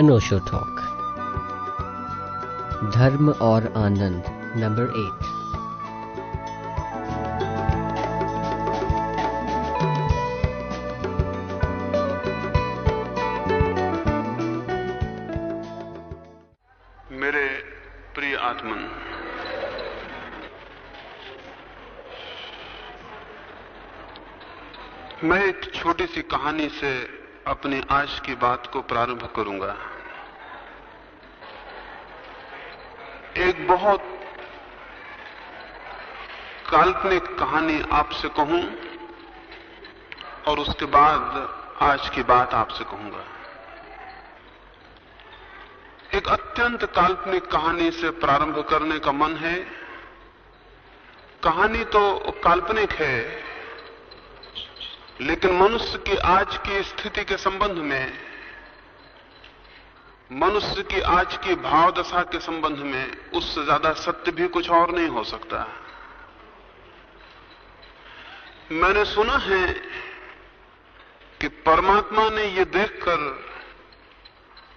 अनोशो talk. धर्म और आनंद, number eight मेरे प्रिय आत्मन, मैं एक छोटी सी कहानी से अपनी आज की बात को प्रारंभ करूँगा। एक बहुत काल्पनिक कहानी आपसे कहूँ और उसके बाद आज की बात आपसे कहूँगा। एक अत्यंत काल्पनिक कहानी से प्रारंभ करने का मन है। कहानी तो काल्पनिक है, लेकिन मनुष्य की आज की स्थिति के संबंध में मनुष्य की आज की भाव दशा के संबंध में उससे ज़्यादा सत्य भी कुछ और नहीं हो सकता। मैंने सुना है कि परमात्मा ने यह देखकर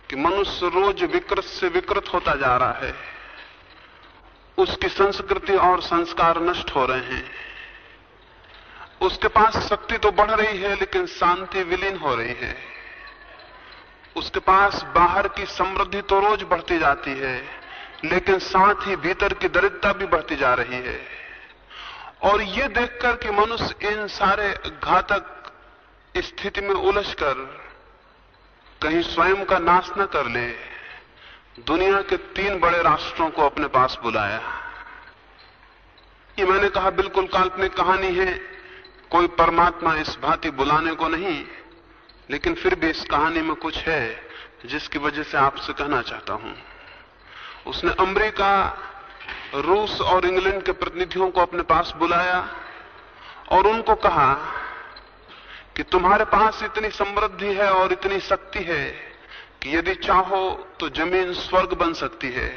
कि मनुष्य रोज विकृत से विकृत होता जा रहा है। उसकी संस्कृति और संस्कार नष्ट हो रहे हैं। उसके पास शक्ति तो बढ़ रही है, लेकिन शांति विलीन हो रही है। उसके पास बाहर की समृद्धि तो रोज बढ़ती जाती है, लेकिन साथ ही भीतर की दरिद्रता भी बढ़ती जा रही है। और ये देखकर कि मनुष्य इन सारे घातक स्थिति में उलझकर कहीं स्वयं का नाश न कर ले, दुनिया के तीन बड़े राष्ट्रों को अपने पास बुलाया। ये मैंने कहा, बिल्कुल काल्पनिक कहानी है, कोई परमात्मा इस भांति बुलाने को नहीं। लेकिन फिर भी इस कहानी में कुछ है जिसकी वजह से आपसे कहना चाहता हूँ। उसने अमेरिका, रूस और इंग्लैंड के प्रतिनिधियों को अपने पास बुलाया और उनको कहा कि तुम्हारे पास इतनी समृद्धि है और इतनी शक्ति है कि यदि चाहो तो ज़मीन स्वर्ग बन सकती है।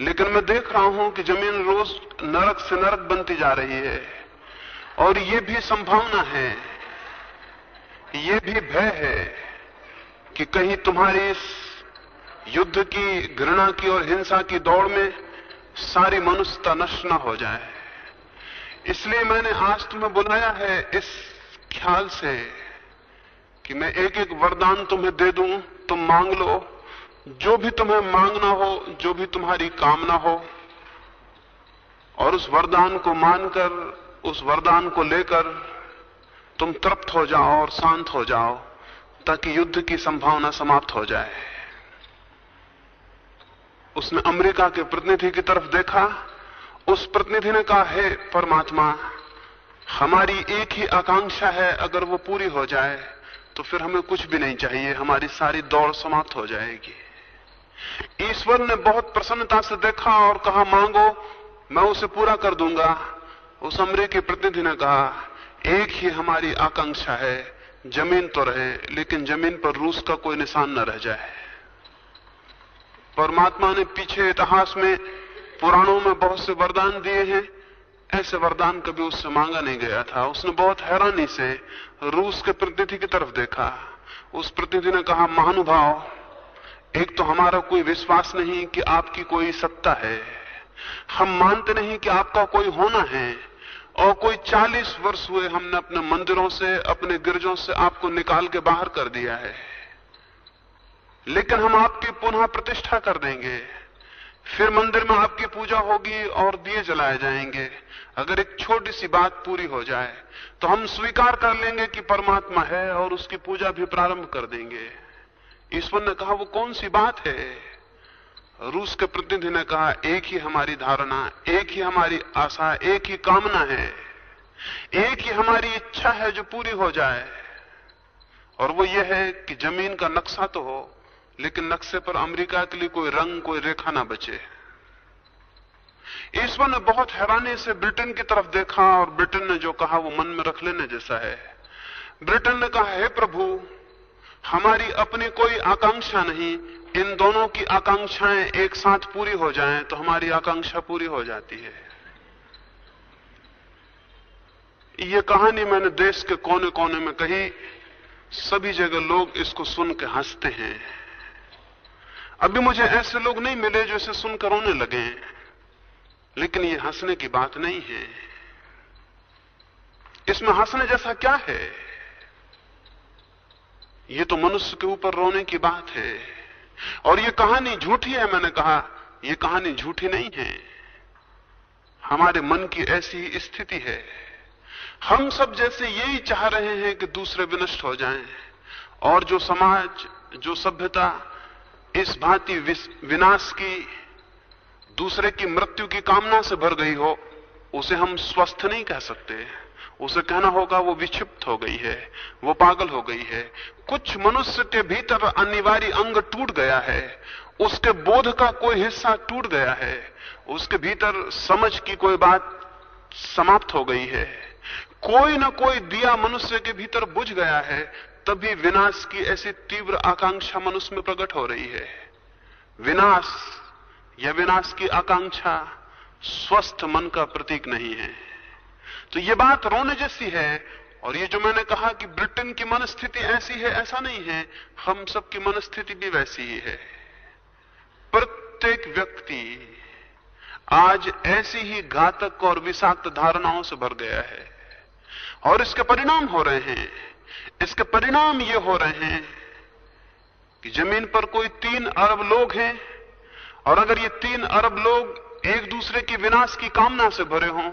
लेकिन मैं देख रहा हूँ कि ज़मीन रोज नरक से नरक बनती जा रही है और ये भी संभावना है ये भी भय है कि कहीं तुम्हारी इस युद्ध की, घृणा की और हिंसा की दौड़ में सारी मनुष्यता नष्ट न हो जाए। इसलिए मैंने आज तुम्हें बुलाया है इस ख्याल से कि मैं एक एक वरदान तुम्हें दे दूँ। तुम मांग लो। जो भी तुम्हें मांगना हो, जो भी तुम्हारी कामना हो, और उस वरदान को मानकर, उस वरदान को लेकर तुम तृप्त हो जाओ और शांत हो जाओ, ताकि युद्ध की संभावना समाप्त हो जाए। उसने अमेरिका के प्रतिनिधि की तरफ़ देखा। उस प्रतिनिधि ने कहा, है परमात्मा, हमारी एक ही आकांक्षा है, अगर वो पूरी हो जाए तो फिर हमें कुछ भी नहीं चाहिए, हमारी सारी दौड़ समाप्त हो जाएगी। ईश्वर ने बहुत प्रसन्नता से देखा और कहा, मांगो, मैं उसे पूरा कर दूँगा। उस अमरीकी प्रतिनिधि ने कहा एक ही हमारी आकांक्षा है। ज़मीन तो रहे, लेकिन ज़मीन पर रूस का कोई निशान न रह जाए। परमात्मा ने पीछे इतिहास में पुराणों में बहुत से वरदान दिए हैं। ऐसे वरदान कभी उससे मांगा नहीं गया था। उसने बहुत हैरानी से रूस के प्रतिनिधि की तरफ़ देखा। उस प्रतिनिधि ने कहा, महानुभाव, एक तो हमारा कोई विश्वास नहीं कि आपकी कोई सत्ता है। हम मानते नहीं कि आपका कोई होना है। और कोई चालीस वर्ष हुए हमने अपने मंदिरों से, अपने गिरजों से आपको निकाल के बाहर कर दिया है। लेकिन हम आपकी पुनः प्रतिष्ठा कर देंगे। फिर मंदिर में आपकी पूजा होगी और दिए जलाए जाएँगे। अगर एक छोटी सी बात पूरी हो जाए तो हम स्वीकार कर लेंगे कि परमात्मा है और उसकी पूजा भी प्रारंभ कर देंगे। ईश्वर ने कहा, वो कौन सी बात है? रूस के प्रतिनिधि ने कहा, एक ही हमारी धारणा, एक ही हमारी आशा, एक ही कामना है। एक ही हमारी इच्छा है जो पूरी हो जाए। और वो ये है कि ज़मीन का नक्शा तो हो, लेकिन नक्शे पर अमेरिका के लिए कोई रंग, कोई रेखा ना बचे। ईश्वर ने बहुत हैरानी से ब्रिटेन की तरफ़ देखा, और ब्रिटेन ने जो कहा, वो मन में रख लेने जैसा है। ब्रिटेन ने कहा, हे प्रभु, हमारी अपनी कोई आकांक्षा नहीं इन दोनों की आकांक्षाएँ एक साथ पूरी हो जाएँ तो हमारी आकांक्षा पूरी हो जाती है। ये कहानी मैंने देश के कोने कोने में कही सभी जगह लोग इसको सुन के हँसते हैं। अभी मुझे ऐसे लोग नहीं मिले जो इसे सुनकर रोने लगे लेकिन ये हंसने की बात नहीं है। इसमें हंसने जैसा क्या है? ये तो मनुष्य के ऊपर रोने की बात है। और ये कहानी झूठी है, मैंने कहा, ये कहानी झूठी नहीं है। हमारे मन की ऐसी स्थिति है। हम सब जैसे यही चाह रहे हैं कि दूसरे विनष्ट हो जाएँ, और जो समाज, जो सभ्यता इस भांति विनाश की, दूसरे की मृत्यु की कामना से भर गई हो, उसे हम स्वस्थ नहीं कह सकते। उसे कहना होगा, वो विक्षिप्त हो गई है, वो पागल हो गई है। कुछ मनुष्य के भीतर अनिवार्य अंग टूट गया है। उसके बोध का कोई हिस्सा टूट गया है। उसके भीतर समझ की कोई बात समाप्त हो गई है। कोई ना कोई दिया मनुष्य के भीतर बुझ गया है, तभी विनाश की ऐसी तीव्र आकांक्षा मनुष्य में प्रकट हो रही है। विनाश, या विनाश की आकांक्षा, स्वस्थ मन का प्रतीक नहीं है। तो ये बात रोने जैसी है, और ये जो मैंने कहा कि ब्रिटेन की मनस्थिति ऐसी है, ऐसा नहीं है, हम सबकी मनस्थिति भी वैसी ही है। प्रत्येक व्यक्ति आज ऐसी ही घातक और विषाक्त धारणाओं से भर गया है, और इसके परिणाम हो रहे हैं। इसके परिणाम ये हो रहे हैं कि ज़मीन पर कोई तीन अरब लोग हैं, और अगर ये तीन अरब लोग एक दूसरे की विनाश की कामना से भरे हों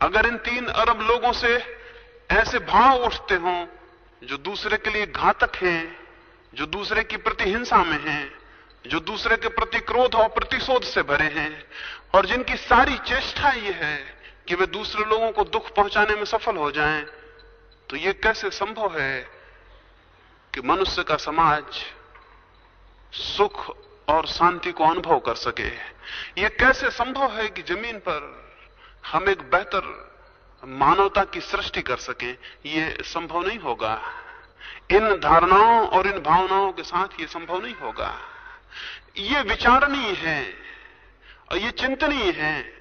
अगर इन तीन अरब लोगों से ऐसे भाव उठते हों जो दूसरे के लिए घातक हैं जो दूसरे की प्रतिहिंसा में हैं जो दूसरे के प्रति क्रोध और प्रतिशोध से भरे हैं और जिनकी सारी चेष्टा यह है कि वे दूसरे लोगों को दुख पहुँचाने में सफल हो जाएँ, तो यह कैसे संभव है कि मनुष्य का समाज सुख और शांति को अनुभव कर सके? ये कैसे संभव है कि ज़मीन पर हम एक बेहतर मानवता की सृष्टि कर सकें, ये संभव नहीं होगा। इन धारणाओं और इन भावनाओं के साथ ये संभव नहीं होगा। ये विचारणीय है और ये चिंतनीय है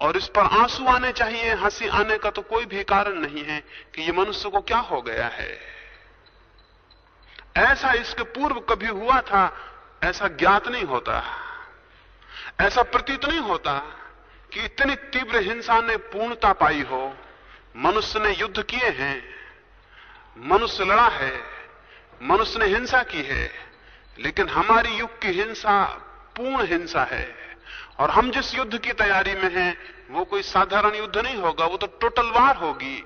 और इस पर आँसू आने चाहिए, हँसी आने का तो कोई भी कारण नहीं है कि ये मनुष्य को क्या हो गया है। ऐसा इसके पूर्व कभी हुआ था, ऐसा ज्ञात नहीं होता, ऐसा प्रतीत नहीं होता। कि इतनी तीव्र हिंसा ने पूर्णता पाई हो, मनुष्य ने युद्ध किए हैं, मनुष्य लड़ा है, मनुष्य ने हिंसा की है, लेकिन हमारी युग की हिंसा पूर्ण हिंसा है, और हम जिस युद्ध की तैयारी में हैं, वो कोई साधारण युद्ध नहीं होगा, वो तो टोटल वार होगी,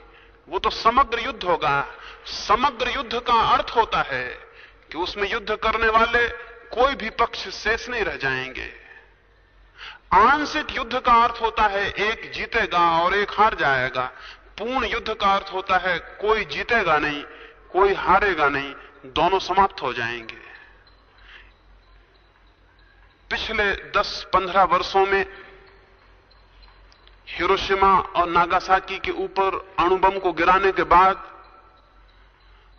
वो तो समग्र युद्ध होगा। समग्र युद्ध का अर्थ होता है कि उसमें युद्ध करने वाले कोई भी पक्ष शेष नहीं रह जाएँगे। आंशिक युद्ध का अर्थ होता है, एक जीतेगा और एक हार जाएगा। पूर्ण युद्ध का अर्थ होता है, कोई जीतेगा नहीं, कोई हारेगा नहीं, दोनों समाप्त हो जाएँगे। पिछले 10-15 वर्षों में हिरोशिमा और नागासाकी के ऊपर अणुबम को गिराने के बाद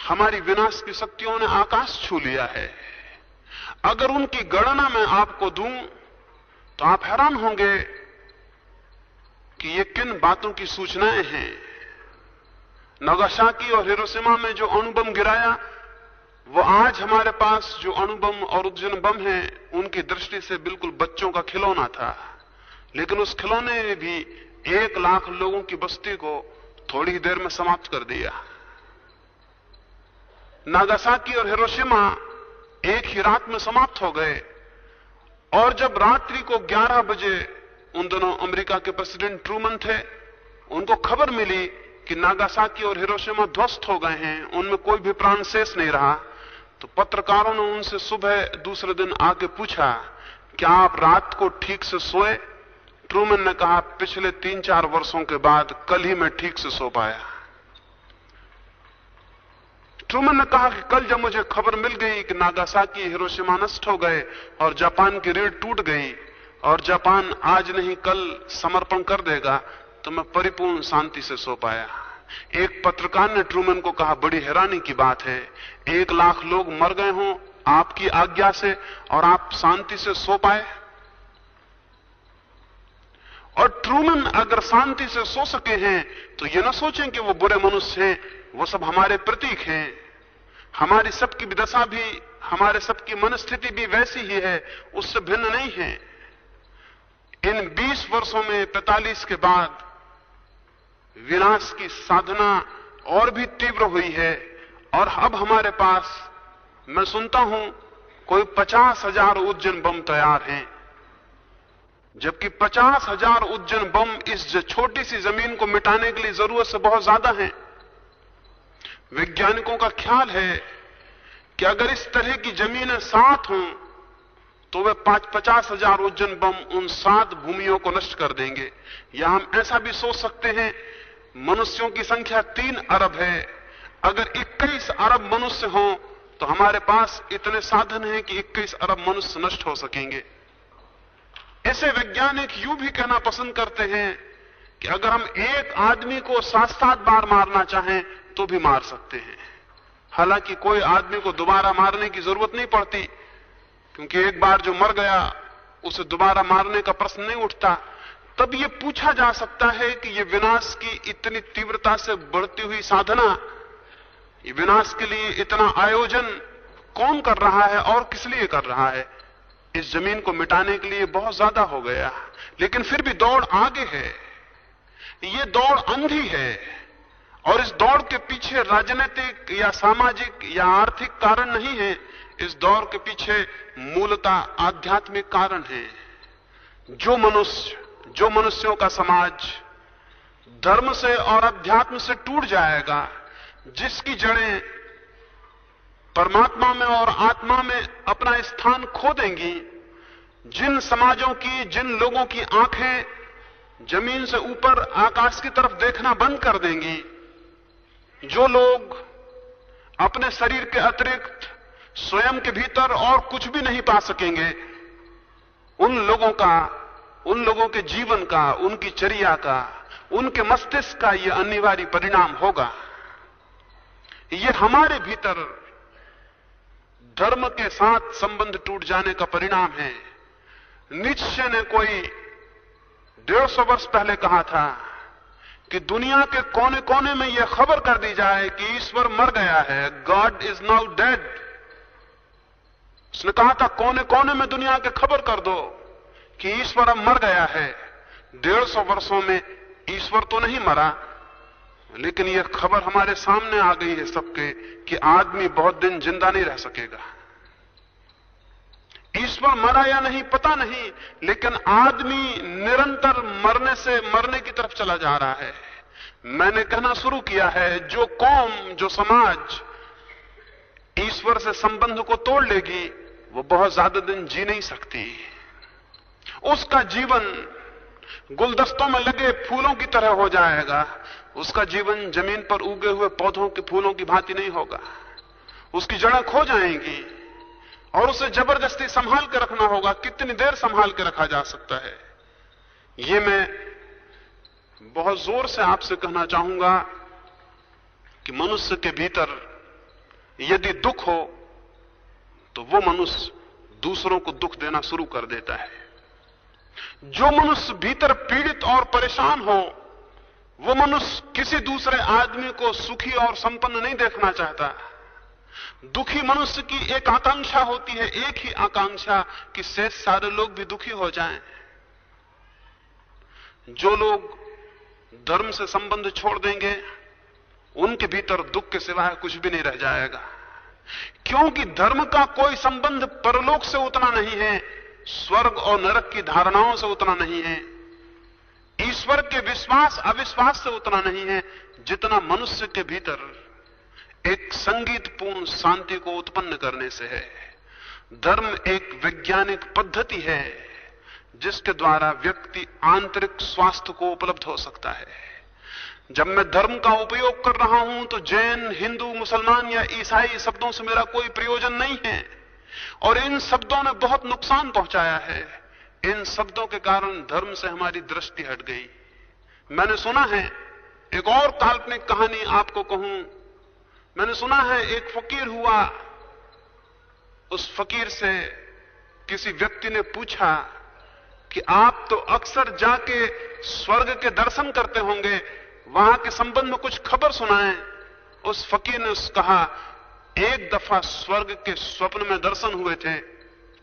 हमारी विनाश की शक्तियों ने आकाश छू लिया है। अगर उनकी गणना मैं आपको दूँ तो आप हैरान होंगे कि ये किन बातों की सूचनाएँ हैं। नगासाकी और हिरोशिमा में जो अणुबम गिराया, वो आज हमारे पास जो अणुबम और उज्जैन बम है, उनकी दृष्टि से बिल्कुल बच्चों का खिलौना था। लेकिन उस खिलौने ने भी एक लाख लोगों की बस्ती को थोड़ी देर में समाप्त कर दिया। नागासाकी और हिरोशिमा एक ही रात में समाप्त हो गए। और जब रात्रि को 11 बजे उन दोनों अमेरिका के प्रेसिडेंट ट्रूमन थे, उनको खबर मिली कि नागासाकी और हिरोशिमा ध्वस्त हो गए हैं, उनमें कोई भी प्राण शेष नहीं रहा तो पत्रकारों ने उनसे सुबह दूसरे दिन आके पूछा, क्या आप रात को ठीक से सोए? ट्रूमन ने कहा, पिछले तीन चार वर्षों के बाद कल ही मैं ठीक से सो पाया। ट्रूमन ने कहा कि कल जब मुझे खबर मिल गई कि नागासाकी हिरोशिमा नष्ट हो गए और जापान की रीढ़ टूट गई और जापान आज नहीं, कल समर्पण कर देगा तो मैं परिपूर्ण शांति से सो पाया। एक पत्रकार ने ट्रूमन को कहा, बड़ी हैरानी की बात है। एक लाख लोग मर गए हों, आपकी आज्ञा से और आप शांति से सो पाए? और ट्रूमन अगर शांति से सो सके हैं तो ये ना सोचें कि वो बुरे मनुष्य हैं, वो सब हमारे प्रतीक हैं। हमारी सबकी दशा भी, हमारे सबकी मनस्थिति भी वैसी ही है, उससे भिन्न नहीं है। इन 20 वर्षों में 45 के बाद विनाश की साधना और भी तीव्र हुई है, और अब हमारे पास, मैं सुनता हूँ, कोई पचास हज़ार उज्जैन बम तैयार हैं। जबकि पचास हज़ार उज्जैन बम इस छोटी सी ज़मीन को मिटाने के लिए ज़रूरत से बहुत ज़्यादा है। वैज्ञानिकों का ख्याल है कि अगर इस तरह की जमीनें सात हों तो वे पाँच पचास हज़ार उज्जैन बम उन सात भूमियों को नष्ट कर देंगे। या हम ऐसा भी सोच सकते हैं, मनुष्यों की संख्या तीन अरब है। अगर 21 अरब मनुष्य हों तो हमारे पास इतने साधन हैं कि 21 अरब मनुष्य नष्ट हो सकेंगे। ऐसे वैज्ञानिक यूँ भी कहना पसंद करते हैं कि अगर हम एक आदमी को सात सात बार मारना चाहें तो भी मार सकते हैं। हालाँकि कोई आदमी को दोबारा मारने की ज़रूरत नहीं पड़ती, क्योंकि एक बार जो मर गया, उसे दोबारा मारने का प्रश्न नहीं उठता। तब यह पूछा जा सकता है कि यह विनाश की इतनी तीव्रता से बढ़ती हुई साधना, ये विनाश के लिए इतना आयोजन कौन कर रहा है और किस लिए कर रहा है? इस ज़मीन को मिटाने के लिए बहुत ज़्यादा हो गया। लेकिन फिर भी दौड़ आगे है। ये दौड़ अंधी है। और इस दौड़ के पीछे राजनीतिक या सामाजिक या आर्थिक कारण नहीं है, इस दौड़ के पीछे मूलता आध्यात्मिक कारण है। जो मनुष्य, जो मनुष्यों का समाज धर्म से और अध्यात्म से टूट जाएगा, जिसकी जड़ें परमात्मा में और आत्मा में अपना स्थान खो देंगी जिन समाजों की, जिन लोगों की आँखें ज़मीन से ऊपर आकाश की तरफ़ देखना बंद कर देंगी जो लोग अपने शरीर के अतिरिक्त स्वयं के भीतर और कुछ भी नहीं पा सकेंगे, उन लोगों का, उन लोगों के जीवन का, उनकी चर्या का, उनके मस्तिष्क का यह अनिवार्य परिणाम होगा। यह हमारे भीतर धर्म के साथ संबंध टूट जाने का परिणाम है। निश्चय ने कोई डेढ़ सौ वर्ष पहले कहा था कि दुनिया के कोने कोने में यह खबर कर दी जाए कि ईश्वर मर गया है गॉड इज़ नाउ डेड उसने कहा था कोने कोने में दुनिया के खबर कर दो कि ईश्वर अब मर गया है। डेढ़ सौ वर्षों में ईश्वर तो नहीं मरा, लेकिन यह खबर हमारे सामने आ गई है सबके कि आदमी बहुत दिन ज़िंदा नहीं रह सकेगा। ईश्वर मरा या नहीं, पता नहीं, लेकिन आदमी निरंतर मरने से मरने की तरफ़ चला जा रहा है। मैंने कहना शुरू किया है, जो कौम, जो समाज ईश्वर से संबंध को तोड़ लेगी, वो बहुत ज़्यादा दिन जी नहीं सकती। उसका जीवन गुलदस्तों में लगे फूलों की तरह हो जाएगा। उसका जीवन ज़मीन पर उगे हुए पौधों के फूलों की भांति नहीं होगा। उसकी जड़ें खो जाएँगी। और उसे ज़बरदस्ती संभाल के रखना होगा। कितनी देर संभाल के रखा जा सकता है? यह मैं बहुत ज़ोर से आपसे कहना चाहूँगा कि मनुष्य के भीतर यदि दुख हो तो वो मनुष्य दूसरों को दुख देना शुरू कर देता है। जो मनुष्य भीतर पीड़ित और परेशान हो, वो मनुष्य किसी दूसरे आदमी को सुखी और संपन्न नहीं देखना चाहता। दुखी मनुष्य की एक आकांक्षा होती है, एक ही आकांक्षा कि शेष सारे लोग भी दुखी हो जाएँ। जो लोग धर्म से संबंध छोड़ देंगे, उनके भीतर दुख के सिवाय कुछ भी नहीं रह जाएगा क्योंकि धर्म का कोई संबंध परलोक से उतना नहीं है, स्वर्ग और नरक की धारणाओं से उतना नहीं है, ईश्वर के विश्वास, अविश्वास से उतना नहीं है, जितना मनुष्य के भीतर एक संगीतपूर्ण शांति को उत्पन्न करने से है। धर्म एक वैज्ञानिक पद्धति है, जिसके द्वारा व्यक्ति आंतरिक स्वास्थ्य को उपलब्ध हो सकता है। जब मैं धर्म का उपयोग कर रहा हूँ तो जैन, हिंदू, मुसलमान या ईसाई शब्दों से मेरा कोई प्रयोजन नहीं है, और इन शब्दों ने बहुत नुकसान पहुँचाया है। इन शब्दों के कारण धर्म से हमारी दृष्टि हट गई। मैंने सुना है, एक और काल्पनिक कहानी आपको कहूँ मैंने सुना है एक फकीर हुआ। उस फकीर से किसी व्यक्ति ने पूछा कि आप तो अक्सर जाके स्वर्ग के दर्शन करते होंगे, वहाँ के संबंध में कुछ खबर सुनाएँ। उस फकीर ने उस कहा, एक दफ़ा स्वर्ग के स्वप्न में दर्शन हुए थे,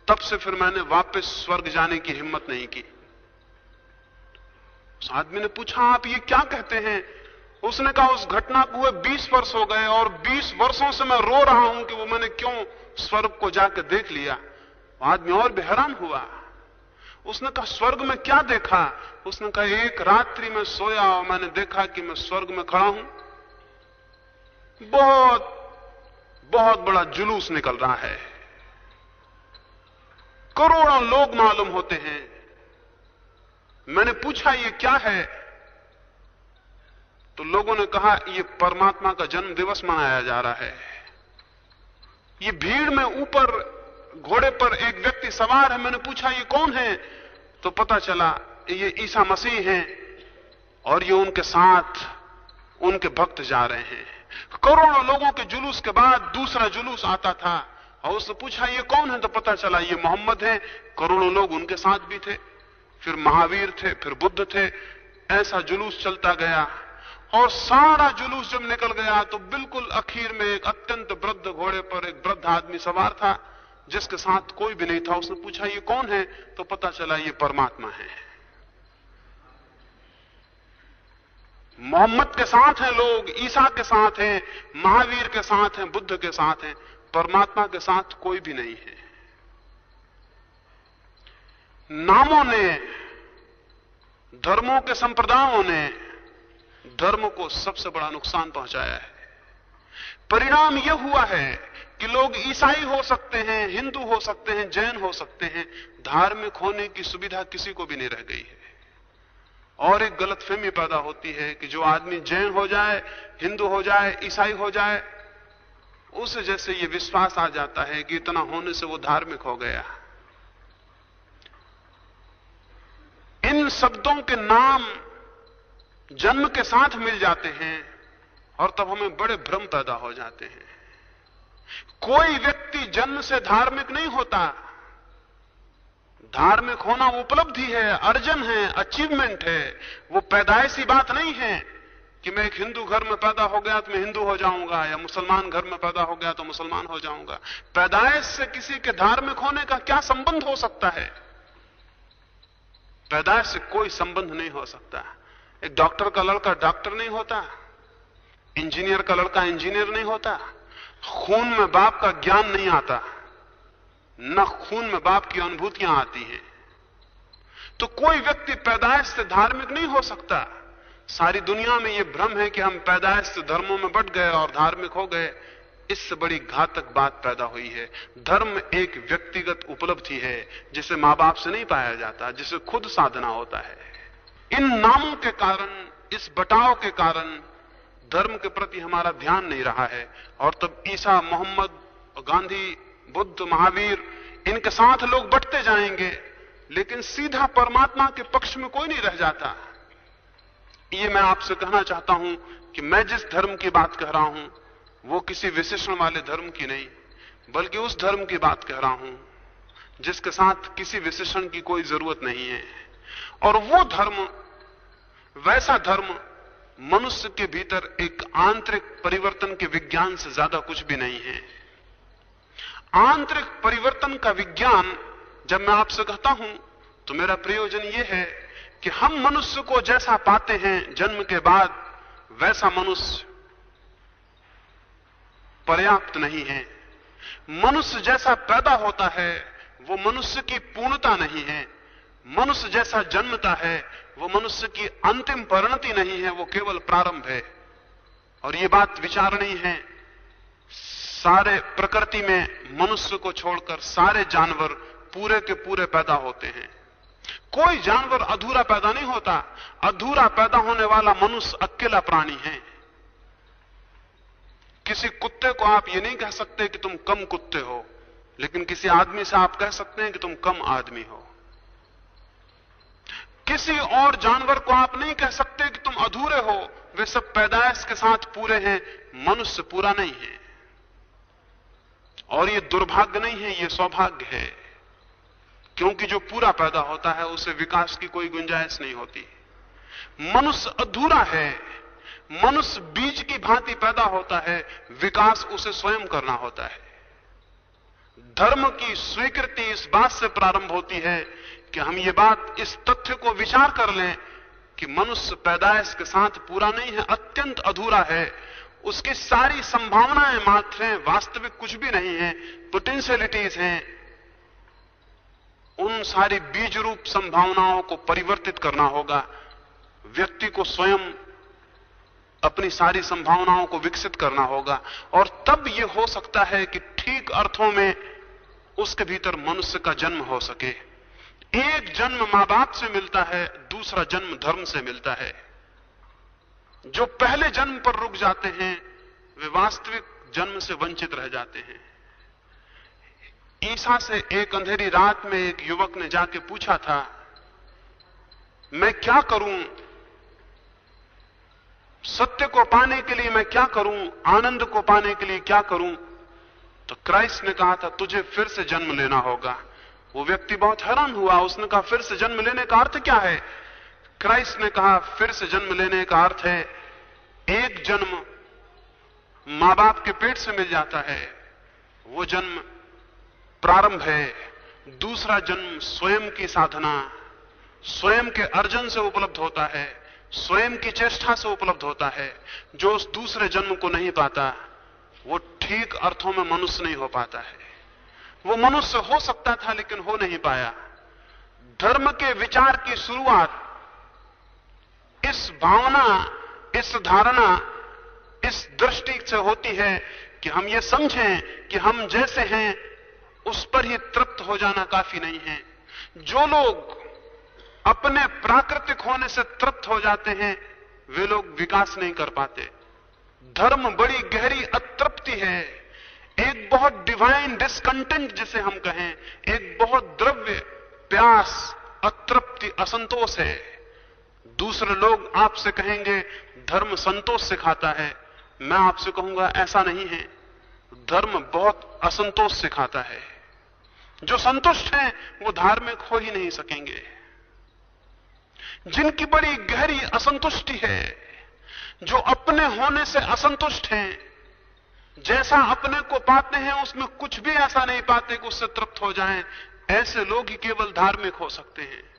तब से फिर मैंने वापस स्वर्ग जाने की हिम्मत नहीं की। उस आदमी ने पूछा, आप ये क्या कहते हैं? उसने कहा, उस घटना को हुए 20 वर्ष हो गए और 20 वर्षों से मैं रो रहा हूँ कि वो मैंने क्यों स्वर्ग को जाकर देख लिया? आदमी और भी हैरान हुआ। उसने कहा, स्वर्ग में क्या देखा? उसने कहा, एक रात्रि में सोया और मैंने देखा कि मैं स्वर्ग में खड़ा हूँ। बहुत बहुत बड़ा जुलूस निकल रहा है। करोड़ों लोग मालूम होते हैं। मैंने पूछा, ये क्या है? तो लोगों ने कहा यह परमात्मा का जन्म दिवस मनाया जा रहा है। ये भीड़ में ऊपर घोड़े पर एक व्यक्ति सवार है, मैंने पूछा, ये कौन है? तो पता चला, ये ईसा मसीह हैं और ये उनके साथ उनके भक्त जा रहे हैं। करोड़ों लोगों के जुलूस के बाद दूसरा जुलूस आता था और उसने पूछा, ये कौन है? तो पता चला, ये मोहम्मद है। करोड़ों लोग उनके साथ भी थे, फिर महावीर थे, फिर बुद्ध थे। ऐसा जुलूस चलता गया। और सारा जुलूस जब निकल गया तो बिल्कुल अखीर में एक अत्यंत वृद्ध घोड़े पर एक वृद्ध आदमी सवार था, जिसके साथ कोई भी नहीं था। उसने पूछा, ये कौन है? तो पता चला, ये परमात्मा है। मोहम्मद के साथ हैं लोग, ईसा के साथ हैं, महावीर के साथ हैं, बुद्ध के साथ हैं, परमात्मा के साथ कोई भी नहीं है। नामों ने, धर्मों के संप्रदायों ने धर्म को सबसे बड़ा नुकसान पहुँचाया है। परिणाम यह हुआ है कि लोग ईसाई हो सकते हैं, हिंदू हो सकते हैं, जैन हो सकते हैं, धार्मिक होने की सुविधा किसी को भी नहीं रह गई है। और एक गलत फहमी पैदा होती है कि जो आदमी जैन हो जाए, हिंदू हो जाए, ईसाई हो जाए, उस जैसे ये विश्वास आ जाता है कि इतना होने से वो धार्मिक हो गया। इन शब्दों के नाम जन्म के साथ मिल जाते हैं और तब हमें बड़े भ्रम पैदा हो जाते हैं। कोई व्यक्ति जन्म से धार्मिक नहीं होता। धार्मिक होना उपलब्धि है, अर्जन है अचीवमेंट है। वो पैदाइशी बात नहीं है कि मैं एक हिंदू घर में पैदा हो गया तो मैं हिंदू हो जाऊँगा, या मुसलमान घर में पैदा हो गया तो मुसलमान हो जाऊँगा। पैदाइश से किसी के धार्मिक होने का क्या संबंध हो सकता है? पैदाइश से कोई संबंध नहीं हो सकता। एक डॉक्टर का लड़का डॉक्टर नहीं होता, इंजीनियर का लड़का इंजीनियर नहीं होता, खून में बाप का ज्ञान नहीं आता, न खून में बाप की अनुभूतियाँ आती हैं। तो कोई व्यक्ति पैदाइश से धार्मिक नहीं हो सकता। सारी दुनिया में यह भ्रम है कि हम पैदाइश से धर्मों में बट गए और धार्मिक हो गए। इससे बड़ी घातक बात पैदा हुई है। धर्म एक व्यक्तिगत उपलब्धि है, जिसे माँ बाप से नहीं पाया जाता, जिसे खुद साधना होता है। इन नामों के कारण, इस बटाव के कारण, धर्म के प्रति हमारा ध्यान नहीं रहा है। और तब ईसा, मोहम्मद, गांधी, बुद्ध, महावीर, इनके साथ लोग बटते जाएँगे, लेकिन सीधा परमात्मा के पक्ष में कोई नहीं रह जाता। ये मैं आपसे कहना चाहता हूँ कि मैं जिस धर्म की बात कह रहा हूँ, वो किसी विशेषण वाले धर्म की नहीं, बल्कि उस धर्म की बात कह रहा हूँ, जिसके साथ किसी विशेषण की कोई ज़रूरत नहीं है। और वो धर्म, वैसा धर्म मनुष्य के भीतर एक आंतरिक परिवर्तन के विज्ञान से ज़्यादा कुछ भी नहीं है। आंतरिक परिवर्तन का विज्ञान, जब मैं आपसे कहता हूँ तो मेरा प्रयोजन यह है कि हम मनुष्य को जैसा पाते हैं जन्म के बाद, वैसा मनुष्य पर्याप्त नहीं है। मनुष्य जैसा पैदा होता है, वो मनुष्य की पूर्णता नहीं है। मनुष्य जैसा जन्मता है, वो मनुष्य की अंतिम परिणति नहीं है, वो केवल प्रारंभ है। और ये बात विचारणी है। सारे प्रकृति में मनुष्य को छोड़कर सारे जानवर पूरे के पूरे पैदा होते हैं। कोई जानवर अधूरा पैदा नहीं होता। अधूरा पैदा होने वाला मनुष्य अकेला प्राणी है। किसी कुत्ते को आप ये नहीं कह सकते कि तुम कम कुत्ते हो, लेकिन किसी आदमी से आप कह सकते हैं कि तुम कम आदमी हो। किसी और जानवर को आप नहीं कह सकते कि तुम अधूरे हो। वे सब पैदाइश के साथ पूरे हैं, मनुष्य पूरा नहीं है। और ये दुर्भाग्य नहीं है, ये सौभाग्य है। क्योंकि जो पूरा पैदा होता है, उसे विकास की कोई गुंजाइश नहीं होती। मनुष्य अधूरा है, मनुष्य बीज की भांति पैदा होता है, विकास उसे स्वयं करना होता है। धर्म की स्वीकृति इस बात से प्रारंभ होती है कि हम ये बात इस तथ्य को विचार कर लें कि मनुष्य पैदाइश के साथ पूरा नहीं है, अत्यंत अधूरा है। उसकी सारी संभावनाएँ मात्र हैं, वास्तविक कुछ भी नहीं है पोटेंशियलिटीज हैं। उन सारी बीज रूप संभावनाओं को परिवर्तित करना होगा। व्यक्ति को स्वयं अपनी सारी संभावनाओं को विकसित करना होगा। और तब यह हो सकता है कि ठीक अर्थों में उसके भीतर मनुष्य का जन्म हो सके। एक जन्म माँ बाप से मिलता है, दूसरा जन्म धर्म से मिलता है। जो पहले जन्म पर रुक जाते हैं, वे वास्तविक जन्म से वंचित रह जाते हैं। ईसा से एक अंधेरी रात में एक युवक ने जाके पूछा था, मैं क्या करूँ? सत्य को पाने के लिए मैं क्या करूँ? आनंद को पाने के लिए क्या करूँ? तो क्राइस्ट ने कहा था, तुझे फिर से जन्म लेना होगा। वो व्यक्ति बहुत हैरान हुआ। उसने कहा, फिर से जन्म लेने का अर्थ क्या है? क्राइस्ट ने कहा, फिर से जन्म लेने का अर्थ है, एक जन्म माँ बाप के पेट से मिल जाता है। वो जन्म प्रारंभ है, दूसरा जन्म स्वयं की साधना, स्वयं के अर्जन से उपलब्ध होता है, स्वयं की चेष्टा से उपलब्ध होता है। जो उस दूसरे जन्म को नहीं पाता, वो ठीक अर्थों में मनुष्य नहीं हो पाता है। वो मनुष्य हो सकता था लेकिन हो नहीं पाया। धर्म के विचार की शुरुआत, इस भावना, इस धारणा, इस दृष्टि से होती है कि हम ये समझें कि हम जैसे हैं, उस पर ही तृप्त हो जाना काफ़ी नहीं है। जो लोग अपने प्राकृतिक होने से तृप्त हो जाते हैं, वे लोग विकास नहीं कर पाते। धर्म बड़ी गहरी अतृप्ति है। एक बहुत डिवाइन डिस्कंटेंट जिसे हम कहें, एक बहुत द्रव्य प्यास, अतृप्ति, असंतोष है। दूसरे लोग आपसे कहेंगे, धर्म संतोष सिखाता है। मैं आपसे कहूँगा, ऐसा नहीं है। धर्म बहुत असंतोष सिखाता है। जो संतुष्ट हैं, वो धार्मिक हो ही नहीं सकेंगे। जिनकी बड़ी गहरी असंतुष्टि है, जो अपने होने से असंतुष्ट हैं जैसा अपने को पाते हैं, उसमें कुछ भी ऐसा नहीं पाते कि उससे तृप्त हो जाएँ। ऐसे लोग ही केवल धार्मिक हो सकते हैं।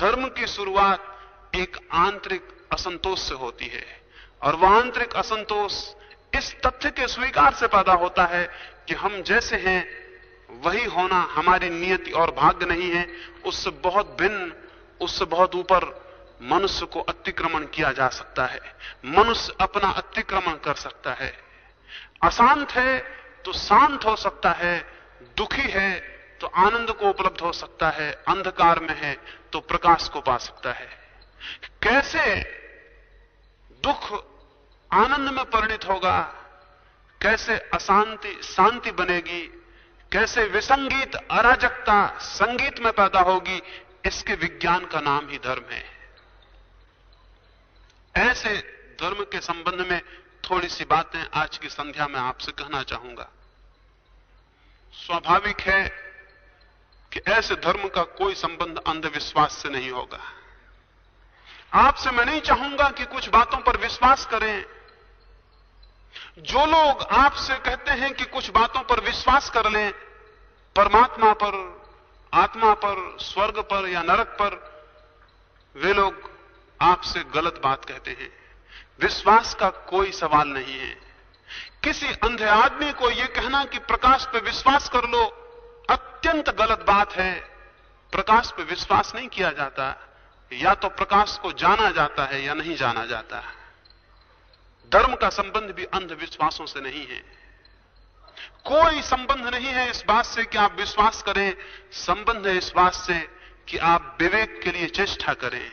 धर्म की शुरुआत एक आंतरिक असंतोष से होती है। और वह आंतरिक असंतोष इस तथ्य के स्वीकार से पैदा होता है कि हम जैसे हैं, वही होना हमारी नियति और भाग्य नहीं है। उससे बहुत भिन्न, उससे बहुत ऊपर मनुष्य को अतिक्रमण किया जा सकता है। मनुष्य अपना अतिक्रमण कर सकता है। अशांत है तो शांत हो सकता है, दुखी है तो आनंद को उपलब्ध हो सकता है, अंधकार में है तो प्रकाश को पा सकता है। कैसे दुख आनंद में परिणित होगा? कैसे अशांति, शांति बनेगी? कैसे विसंगीत, अराजकता संगीत में पैदा होगी? इसके विज्ञान का नाम ही धर्म है। ऐसे धर्म के संबंध में थोड़ी सी बातें आज की संध्या में आपसे कहना चाहूँगा। स्वाभाविक है कि ऐसे धर्म का कोई संबंध अंधविश्वास से नहीं होगा। आपसे मैं नहीं चाहूँगा कि कुछ बातों पर विश्वास करें। जो लोग आपसे कहते हैं कि कुछ बातों पर विश्वास कर लें, परमात्मा पर, आत्मा पर, स्वर्ग पर या नरक पर, वे लोग आपसे गलत बात कहते हैं। विश्वास का कोई सवाल नहीं है। किसी अंधे आदमी को यह कहना कि प्रकाश पर विश्वास कर लो, अत्यंत गलत बात है। प्रकाश पर विश्वास नहीं किया जाता। या तो प्रकाश को जाना जाता है या नहीं जाना जाता। धर्म का संबंध भी अंधविश्वासों से नहीं है। कोई संबंध नहीं है इस बात से कि आप विश्वास करें। संबंध है इस बात से कि आप विवेक के लिए चेष्टा करें।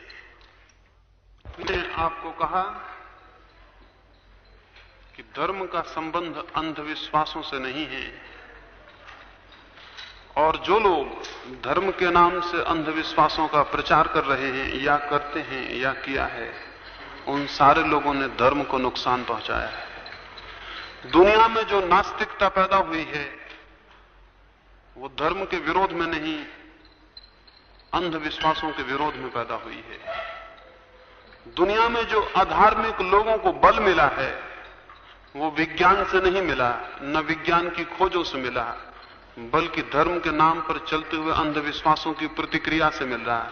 मैंने आपको कहा कि धर्म का संबंध अंधविश्वासों से नहीं है। और जो लोग धर्म के नाम से अंधविश्वासों का प्रचार कर रहे हैं, या करते हैं, या किया है, उन सारे लोगों ने धर्म को नुकसान पहुँचाया है। दुनिया में जो नास्तिकता पैदा हुई है, वो धर्म के विरोध में नहीं, अंधविश्वासों के विरोध में पैदा हुई है। दुनिया में जो अधार्मिक लोगों को बल मिला है वो विज्ञान से नहीं मिला, न विज्ञान की खोजों से मिला, बल्कि धर्म के नाम पर चलते हुए अंधविश्वासों की प्रतिक्रिया से मिल रहा है।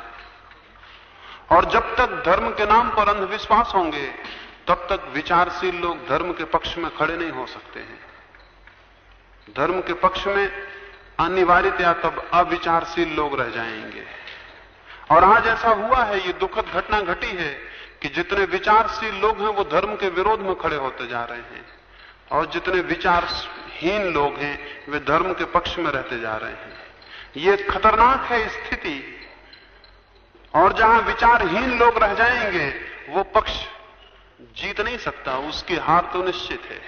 और जब तक धर्म के नाम पर अंधविश्वास होंगे, तब तक विचारशील लोग धर्म के पक्ष में खड़े नहीं हो सकते हैं। धर्म के पक्ष में अनिवार्यतया तब अविचारशील लोग रह जाएँगे। और आज ऐसा हुआ है, ये दुखद घटना घटी है कि जितने विचारशील लोग हैं, वो धर्म के विरोध में खड़े होते जा रहे हैं। और जितने विचारहीन लोग हैं, वे धर्म के पक्ष में रहते जा रहे हैं। ये खतरनाक है स्थिति। और जहाँ विचारहीन लोग रह जाएँगे, वो पक्ष जीत नहीं सकता, उसकी हार तो निश्चित है।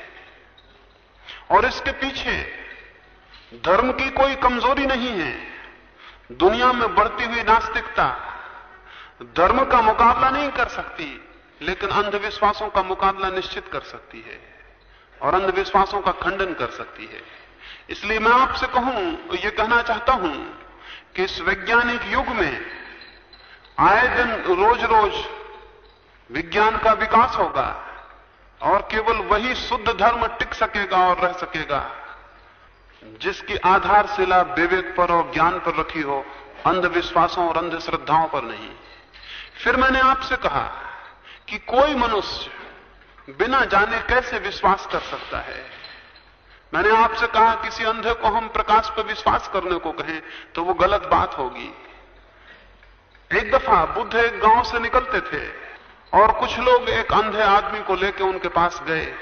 और इसके पीछे धर्म की कोई कमज़ोरी नहीं है। दुनिया में बढ़ती हुई नास्तिकता धर्म का मुकाबला नहीं कर सकती, लेकिन अंधविश्वासों का मुकाबला निश्चित कर सकती है और अंधविश्वासों का खंडन कर सकती है। इसलिए मैं आपसे कहूँ, ये कहना चाहता हूँ कि इस वैज्ञानिक युग में आए दिन रोज रोज विज्ञान का विकास होगा और केवल वही शुद्ध धर्म टिक सकेगा और रह सकेगा, जिसकी आधारशिला विवेक पर और ज्ञान पर रखी हो, अंधविश्वासों और अंधश्रद्धाओं पर नहीं। फिर मैंने आपसे कहा कि कोई मनुष्य बिना जाने कैसे विश्वास कर सकता है? मैंने आपसे कहा किसी अंधे को हम प्रकाश पर विश्वास करने को कहें तो वो गलत बात होगी। एक दफ़ा बुद्ध एक गाँव से निकलते थे और कुछ लोग एक अंधे आदमी को लेकर उनके पास गए।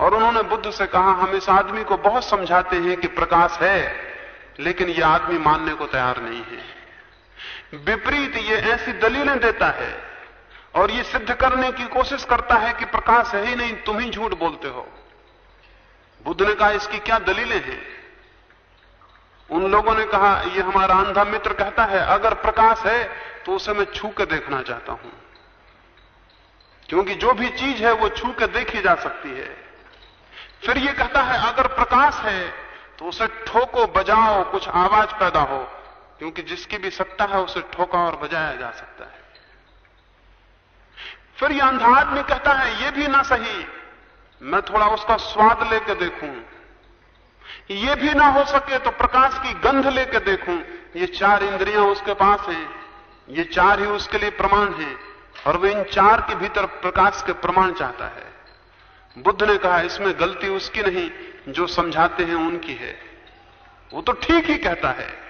और उन्होंने बुद्ध से कहा, हम इस आदमी को बहुत समझाते हैं कि प्रकाश है, लेकिन यह आदमी मानने को तैयार नहीं है। विपरीत ये ऐसी दलीलें देता है और ये सिद्ध करने की कोशिश करता है कि प्रकाश है ही नहीं, तुम ही झूठ बोलते हो। बुद्ध ने कहा, इसकी क्या दलीलें हैं? उन लोगों ने कहा यह हमारा अंधा मित्र कहता है, अगर प्रकाश है तो उसे मैं छू के देखना चाहता हूँ। क्योंकि जो भी चीज़ है, वो छू के देखी जा सकती है। फिर ये कहता है, अगर प्रकाश है तो उसे ठोको, बजाओ, कुछ आवाज़ पैदा हो। क्योंकि जिसकी भी सत्ता है उसे ठोका और बजाया जा सकता है। फिर यह अंधा आदमी कहता है यह भी ना सही। मैं थोड़ा उसका स्वाद लेकर देखूँ। यह भी ना हो सके तो प्रकाश की गंध लेकर देखूँ। ये चार इंद्रियाँ उसके पास हैं। ये चार ही उसके लिए प्रमाण हैं। और वो इन चार के भीतर प्रकाश के प्रमाण चाहता है। बुद्ध ने कहा, इसमें गलती उसकी नहीं, जो समझाते हैं उनकी है। वो तो ठीक ही कहता है।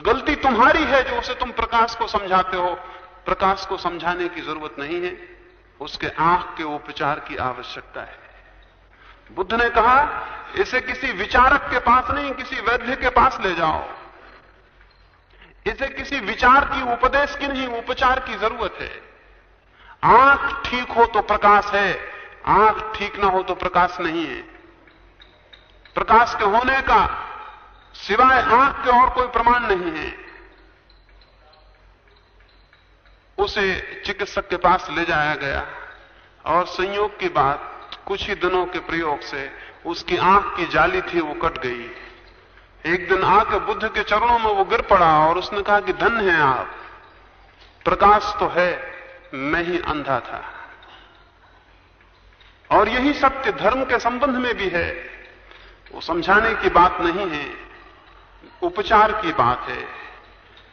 गलती तुम्हारी है जो उसे तुम प्रकाश को समझाते हो। प्रकाश को समझाने की ज़रूरत नहीं है। उसके आँख के उपचार की आवश्यकता है। बुद्ध ने कहा, इसे किसी विचारक के पास नहीं, किसी वैद्य के पास ले जाओ। इसे किसी विचार की उपदेश की नहीं, उपचार की ज़रूरत है। आँख ठीक हो तो प्रकाश है, आँख ठीक ना हो तो प्रकाश नहीं है। प्रकाश के होने का सिवाय आँख के और कोई प्रमाण नहीं है। उसे चिकित्सक के पास ले जाया गया और संयोग की बात, कुछ ही दिनों के प्रयोग से उसकी आँख की जाली थी, वो कट गई। एक दिन आके बुद्ध के चरणों में वो गिर पड़ा और उसने कहा कि धन है आप, प्रकाश तो है, मैं ही अंधा था। और यही सत्य धर्म के संबंध में भी है। वो समझाने की बात नहीं है। उपचार की बात है।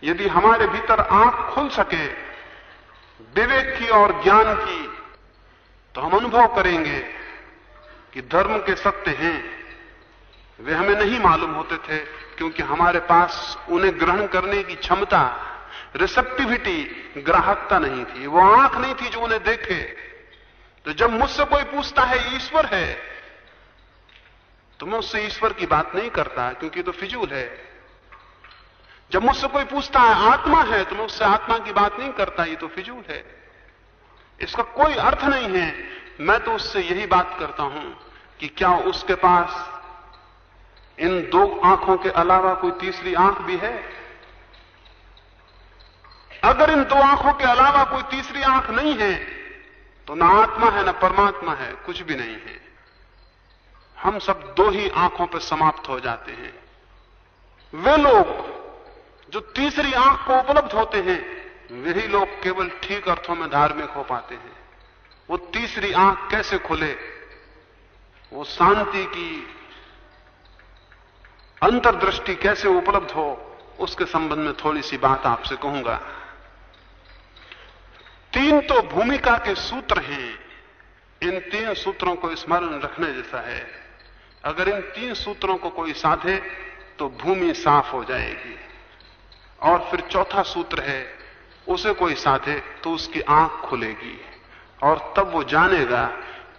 यदि हमारे भीतर आँख खुल सके, विवेक की और ज्ञान की तो हम अनुभव करेंगे कि धर्म के सत्य हैं। वे हमें नहीं मालूम होते थे, क्योंकि हमारे पास उन्हें ग्रहण करने की क्षमता रिसेप्टिविटी ग्राहकता नहीं थी। वो आँख नहीं थी जो उन्हें देखे। तो जब मुझसे कोई पूछता है, ईश्वर है? तो मैं उससे ईश्वर की बात नहीं करता, क्योंकि तो फिजूल है। जब मुझसे कोई पूछता है, आत्मा है तो मैं उससे आत्मा की बात नहीं करता, ये तो फिजूल है। इसका कोई अर्थ नहीं है। मैं तो उससे यही बात करता हूँ कि क्या उसके पास इन दो आँखों के अलावा कोई तीसरी आँख भी है? अगर इन दो आँखों के अलावा कोई तीसरी आँख नहीं है तो ना आत्मा है, ना परमात्मा है, कुछ भी नहीं है। हम सब दो ही आँखों पर समाप्त हो जाते हैं। वे लोग जो तीसरी आँख को उपलब्ध होते हैं, वही लोग केवल ठीक अर्थों में धार्मिक हो पाते हैं। वो तीसरी आँख कैसे खुले? वो शांति की अंतर्दृष्टि कैसे उपलब्ध हो, उसके संबंध में थोड़ी सी बात आपसे कहूँगा। तीन तो भूमिका के सूत्र हैं। इन तीन सूत्रों को स्मरण रखने जैसा है। अगर इन तीन सूत्रों को कोई साधे तो भूमि साफ़ हो जाएगी। और फिर चौथा सूत्र है, उसे कोई साधे तो उसकी आँख खुलेगी। और तब वो जानेगा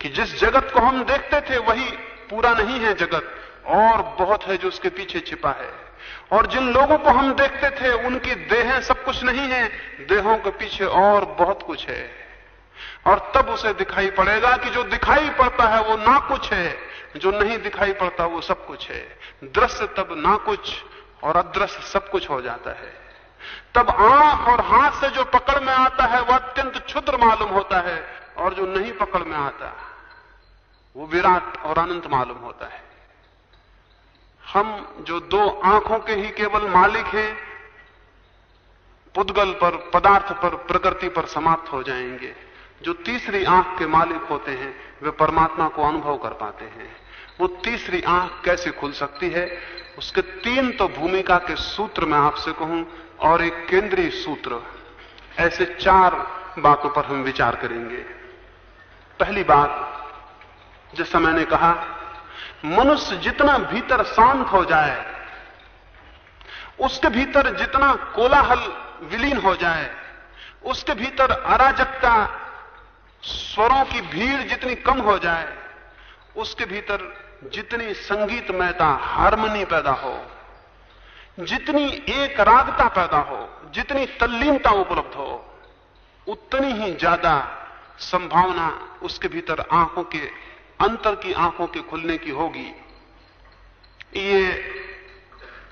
कि जिस जगत को हम देखते थे, वही पूरा नहीं है जगत, और बहुत है जो उसके पीछे छिपा है। और जिन लोगों को हम देखते थे, उनकी देहें सब कुछ नहीं है, देहों के पीछे और बहुत कुछ है। और तब उसे दिखाई पड़ेगा कि जो दिखाई पड़ता है, वो ना कुछ है, जो नहीं दिखाई पड़ता, वो सब कुछ है। दृश्य तब ना कुछ और अदृश्य सब कुछ हो जाता है। तब आँख और हाथ से जो पकड़ में आता है, वह अत्यंत क्षुद्र मालूम होता है, और जो नहीं पकड़ में आता, वो विराट और अनंत मालूम होता है। हम जो दो आँखों के ही केवल मालिक हैं, पुद्गल पर, पदार्थ पर, प्रकृति पर समाप्त हो जाएँगे। जो तीसरी आँख के मालिक होते हैं, वे परमात्मा को अनुभव कर पाते हैं। वो तीसरी आँख कैसे खुल सकती है? उसके तीन तो भूमिका के सूत्र मैं आपसे कहूँ, और एक केंद्रीय सूत्र। ऐसे चार बातों पर हम विचार करेंगे। पहली बात, जैसा मैंने कहा, मनुष्य जितना भीतर शांत हो जाए, उसके भीतर जितना कोलाहल विलीन हो जाए, उसके भीतर अराजकता, स्वरों की भीड़ जितनी कम हो जाए, उसके भीतर जितनी संगीत संगीतमयता हारमोनी पैदा हो, जितनी एक रागता पैदा हो, जितनी तल्लीनता उपलब्ध हो, उतनी ही ज़्यादा संभावना उसके भीतर आँखों के, अंतर की आँखों के खुलने की होगी। ये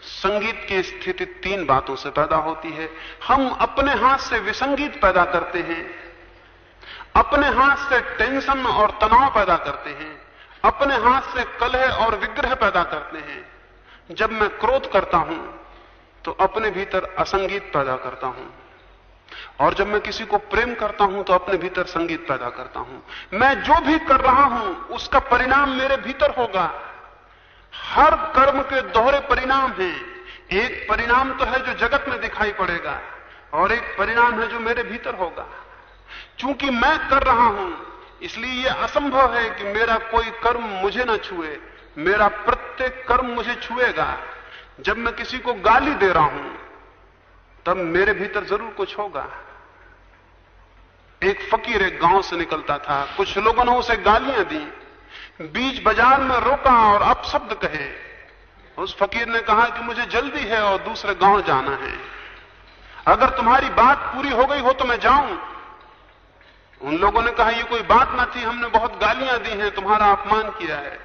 संगीत की स्थिति तीन बातों से पैदा होती है। हम अपने हाथ से विसंगीत पैदा करते हैं, अपने हाथ से टेंशन और तनाव पैदा करते हैं अपने हाथ से कलह और विग्रह पैदा करते हैं। जब मैं क्रोध करता हूँ तो अपने भीतर असंगीत पैदा करता हूँ। और जब मैं किसी को प्रेम करता हूँ तो अपने भीतर संगीत पैदा करता हूँ। मैं जो भी कर रहा हूँ, उसका परिणाम मेरे भीतर होगा। हर कर्म के दोहरे परिणाम हैं। एक परिणाम तो है जो जगत में दिखाई पड़ेगा, और एक परिणाम है जो मेरे भीतर होगा। चूँकि मैं कर रहा हूँ इसलिए यह असंभव है कि मेरा कोई कर्म मुझे ना छुए, मेरा प्रत्येक कर्म मुझे छुएगा। जब मैं किसी को गाली दे रहा हूँ, तब मेरे भीतर ज़रूर कुछ होगा। एक फकीर एक गाँव से निकलता था, कुछ लोगों ने उसे गालियाँ दी। बीच बाज़ार में रोका और अपशब्द कहे। उस फकीर ने कहा कि मुझे जल्दी है और दूसरे गाँव जाना है। अगर तुम्हारी बात पूरी हो गई हो तो मैं जाऊँ। उन लोगों ने कहा, ये कोई बात ना थी, हमने बहुत गालियाँ दी हैं, तुम्हारा अपमान किया है।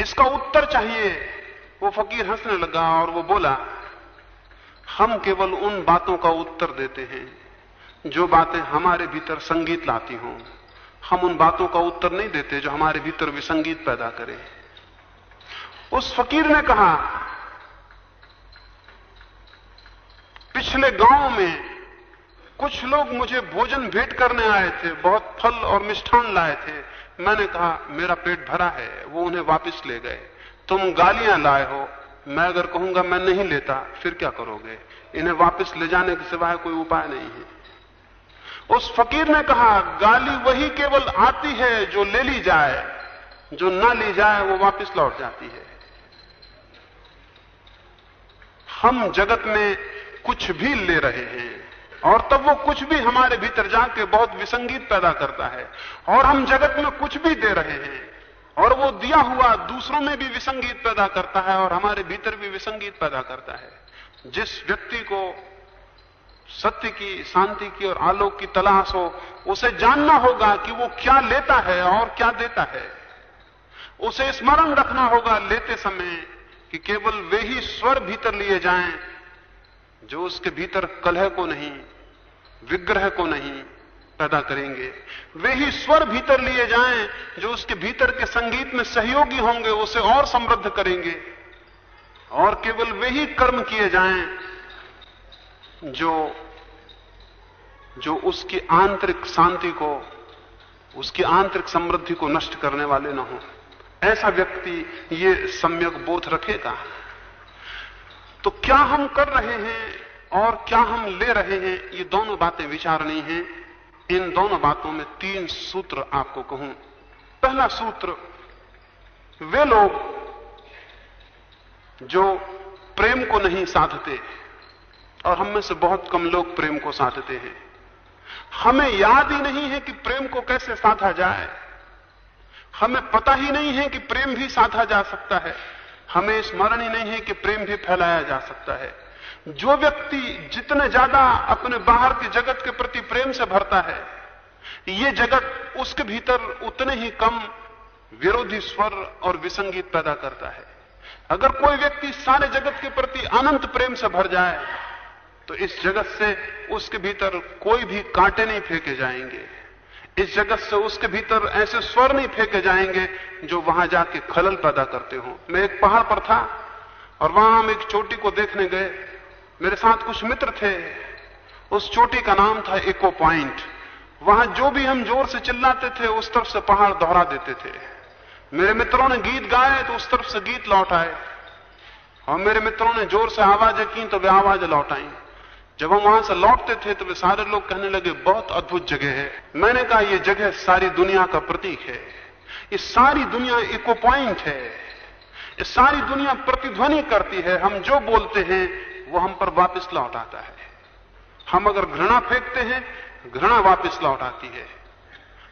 इसका उत्तर चाहिए। वो फकीर हंसने लगा और वो बोला, हम केवल उन बातों का उत्तर देते हैं, जो बातें हमारे भीतर संगीत लाती हों। हम उन बातों का उत्तर नहीं देते, जो हमारे भीतर भी संगीत पैदा करे। उस फकीर ने कहा, पिछले गाँव में कुछ लोग मुझे भोजन भेंट करने आए थे, बहुत फल और मिष्ठान लाए थे। मैंने कहा, मेरा पेट भरा है, वो उन्हें वापस ले गए। तुम गालियाँ लाए हो। मैं अगर कहूँगा, मैं नहीं लेता, फिर क्या करोगे? इन्हें वापस ले जाने के सिवाय कोई उपाय नहीं है। उस फकीर ने कहा, गाली वही केवल आती है जो ले ली जाए। जो ना ली जाए, वो वापस लौट जाती है। हम जगत में कुछ भी ले रहे हैं। और तब वो कुछ भी हमारे भीतर जाके बहुत विसंगीत पैदा करता है। और हम जगत में कुछ भी दे रहे हैं, और वो दिया हुआ दूसरों में भी विसंगीत पैदा करता है और हमारे भीतर भी विसंगीत पैदा करता है। जिस व्यक्ति को सत्य की, शांति की और आलोक की तलाश हो, उसे जानना होगा कि वो क्या लेता है और क्या देता है। उसे स्मरण रखना होगा लेते समय कि केवल वे ही स्वर भीतर लिए जाएँ, जो उसके भीतर कलह को नहीं विग्रह को नहीं पैदा करेंगे। वे ही स्वर भीतर लिए जाएँ, जो उसके भीतर के संगीत में सहयोगी होंगे, उसे और समृद्ध करेंगे। और केवल वे ही कर्म किए जाएँ, जो जो उसकी आंतरिक शांति को, उसकी आंतरिक समृद्धि को नष्ट करने वाले न हो। ऐसा व्यक्ति ये सम्यक बोध रखेगा। तो क्या हम कर रहे हैं? और क्या हम ले रहे हैं? ये दोनों बातें विचारनी हैं। इन दोनों बातों में तीन सूत्र आपको कहूँ। पहला सूत्र, वे लोग जो प्रेम को नहीं साधते और हम में से बहुत कम लोग प्रेम को साधते हैं। हमें याद ही नहीं है कि प्रेम को कैसे साधा जाए। हमें पता ही नहीं है कि प्रेम भी साधा जा सकता है। हमें स्मरण ही नहीं है कि प्रेम भी फैलाया जा सकता है। जो व्यक्ति जितने ज़्यादा अपने बाहर के जगत के प्रति प्रेम से भरता है, ये जगत उसके भीतर उतने ही कम विरोधी स्वर और विसंगीत पैदा करता है। अगर कोई व्यक्ति सारे जगत के प्रति अनंत प्रेम से भर जाए तो इस जगत से उसके भीतर कोई भी कांटे नहीं फेंके जाएँगे। इस जगत से उसके भीतर ऐसे स्वर नहीं फेंके जाएँगे जो वहाँ जाके खलल पैदा करते हो। मैं एक पहाड़ पर था और वहाँ हम एक चोटी को देखने गए। मेरे साथ कुछ मित्र थे। उस चोटी का नाम था इको पॉइंट वहाँ जो भी हम ज़ोर से चिल्लाते थे, उस तरफ़ से पहाड़ दोहरा देते थे। मेरे मित्रों ने गीत गाए तो उस तरफ़ से गीत लौट आए। और मेरे मित्रों ने ज़ोर से आवाज़ें की तो वे आवाज़ें लौट आई। जब हम वहाँ से लौटते थे तो वे सारे लोग कहने लगे, बहुत अद्भुत जगह है। मैंने कहा यह जगह सारी दुनिया का प्रतीक है। ये सारी दुनिया इको पॉइंट है। ये सारी दुनिया प्रतिध्वनि करती है। हम जो बोलते हैं वो हम पर वापस लौट आता है। हम अगर घृणा फेंकते हैं, घृणा वापस लौट आती है।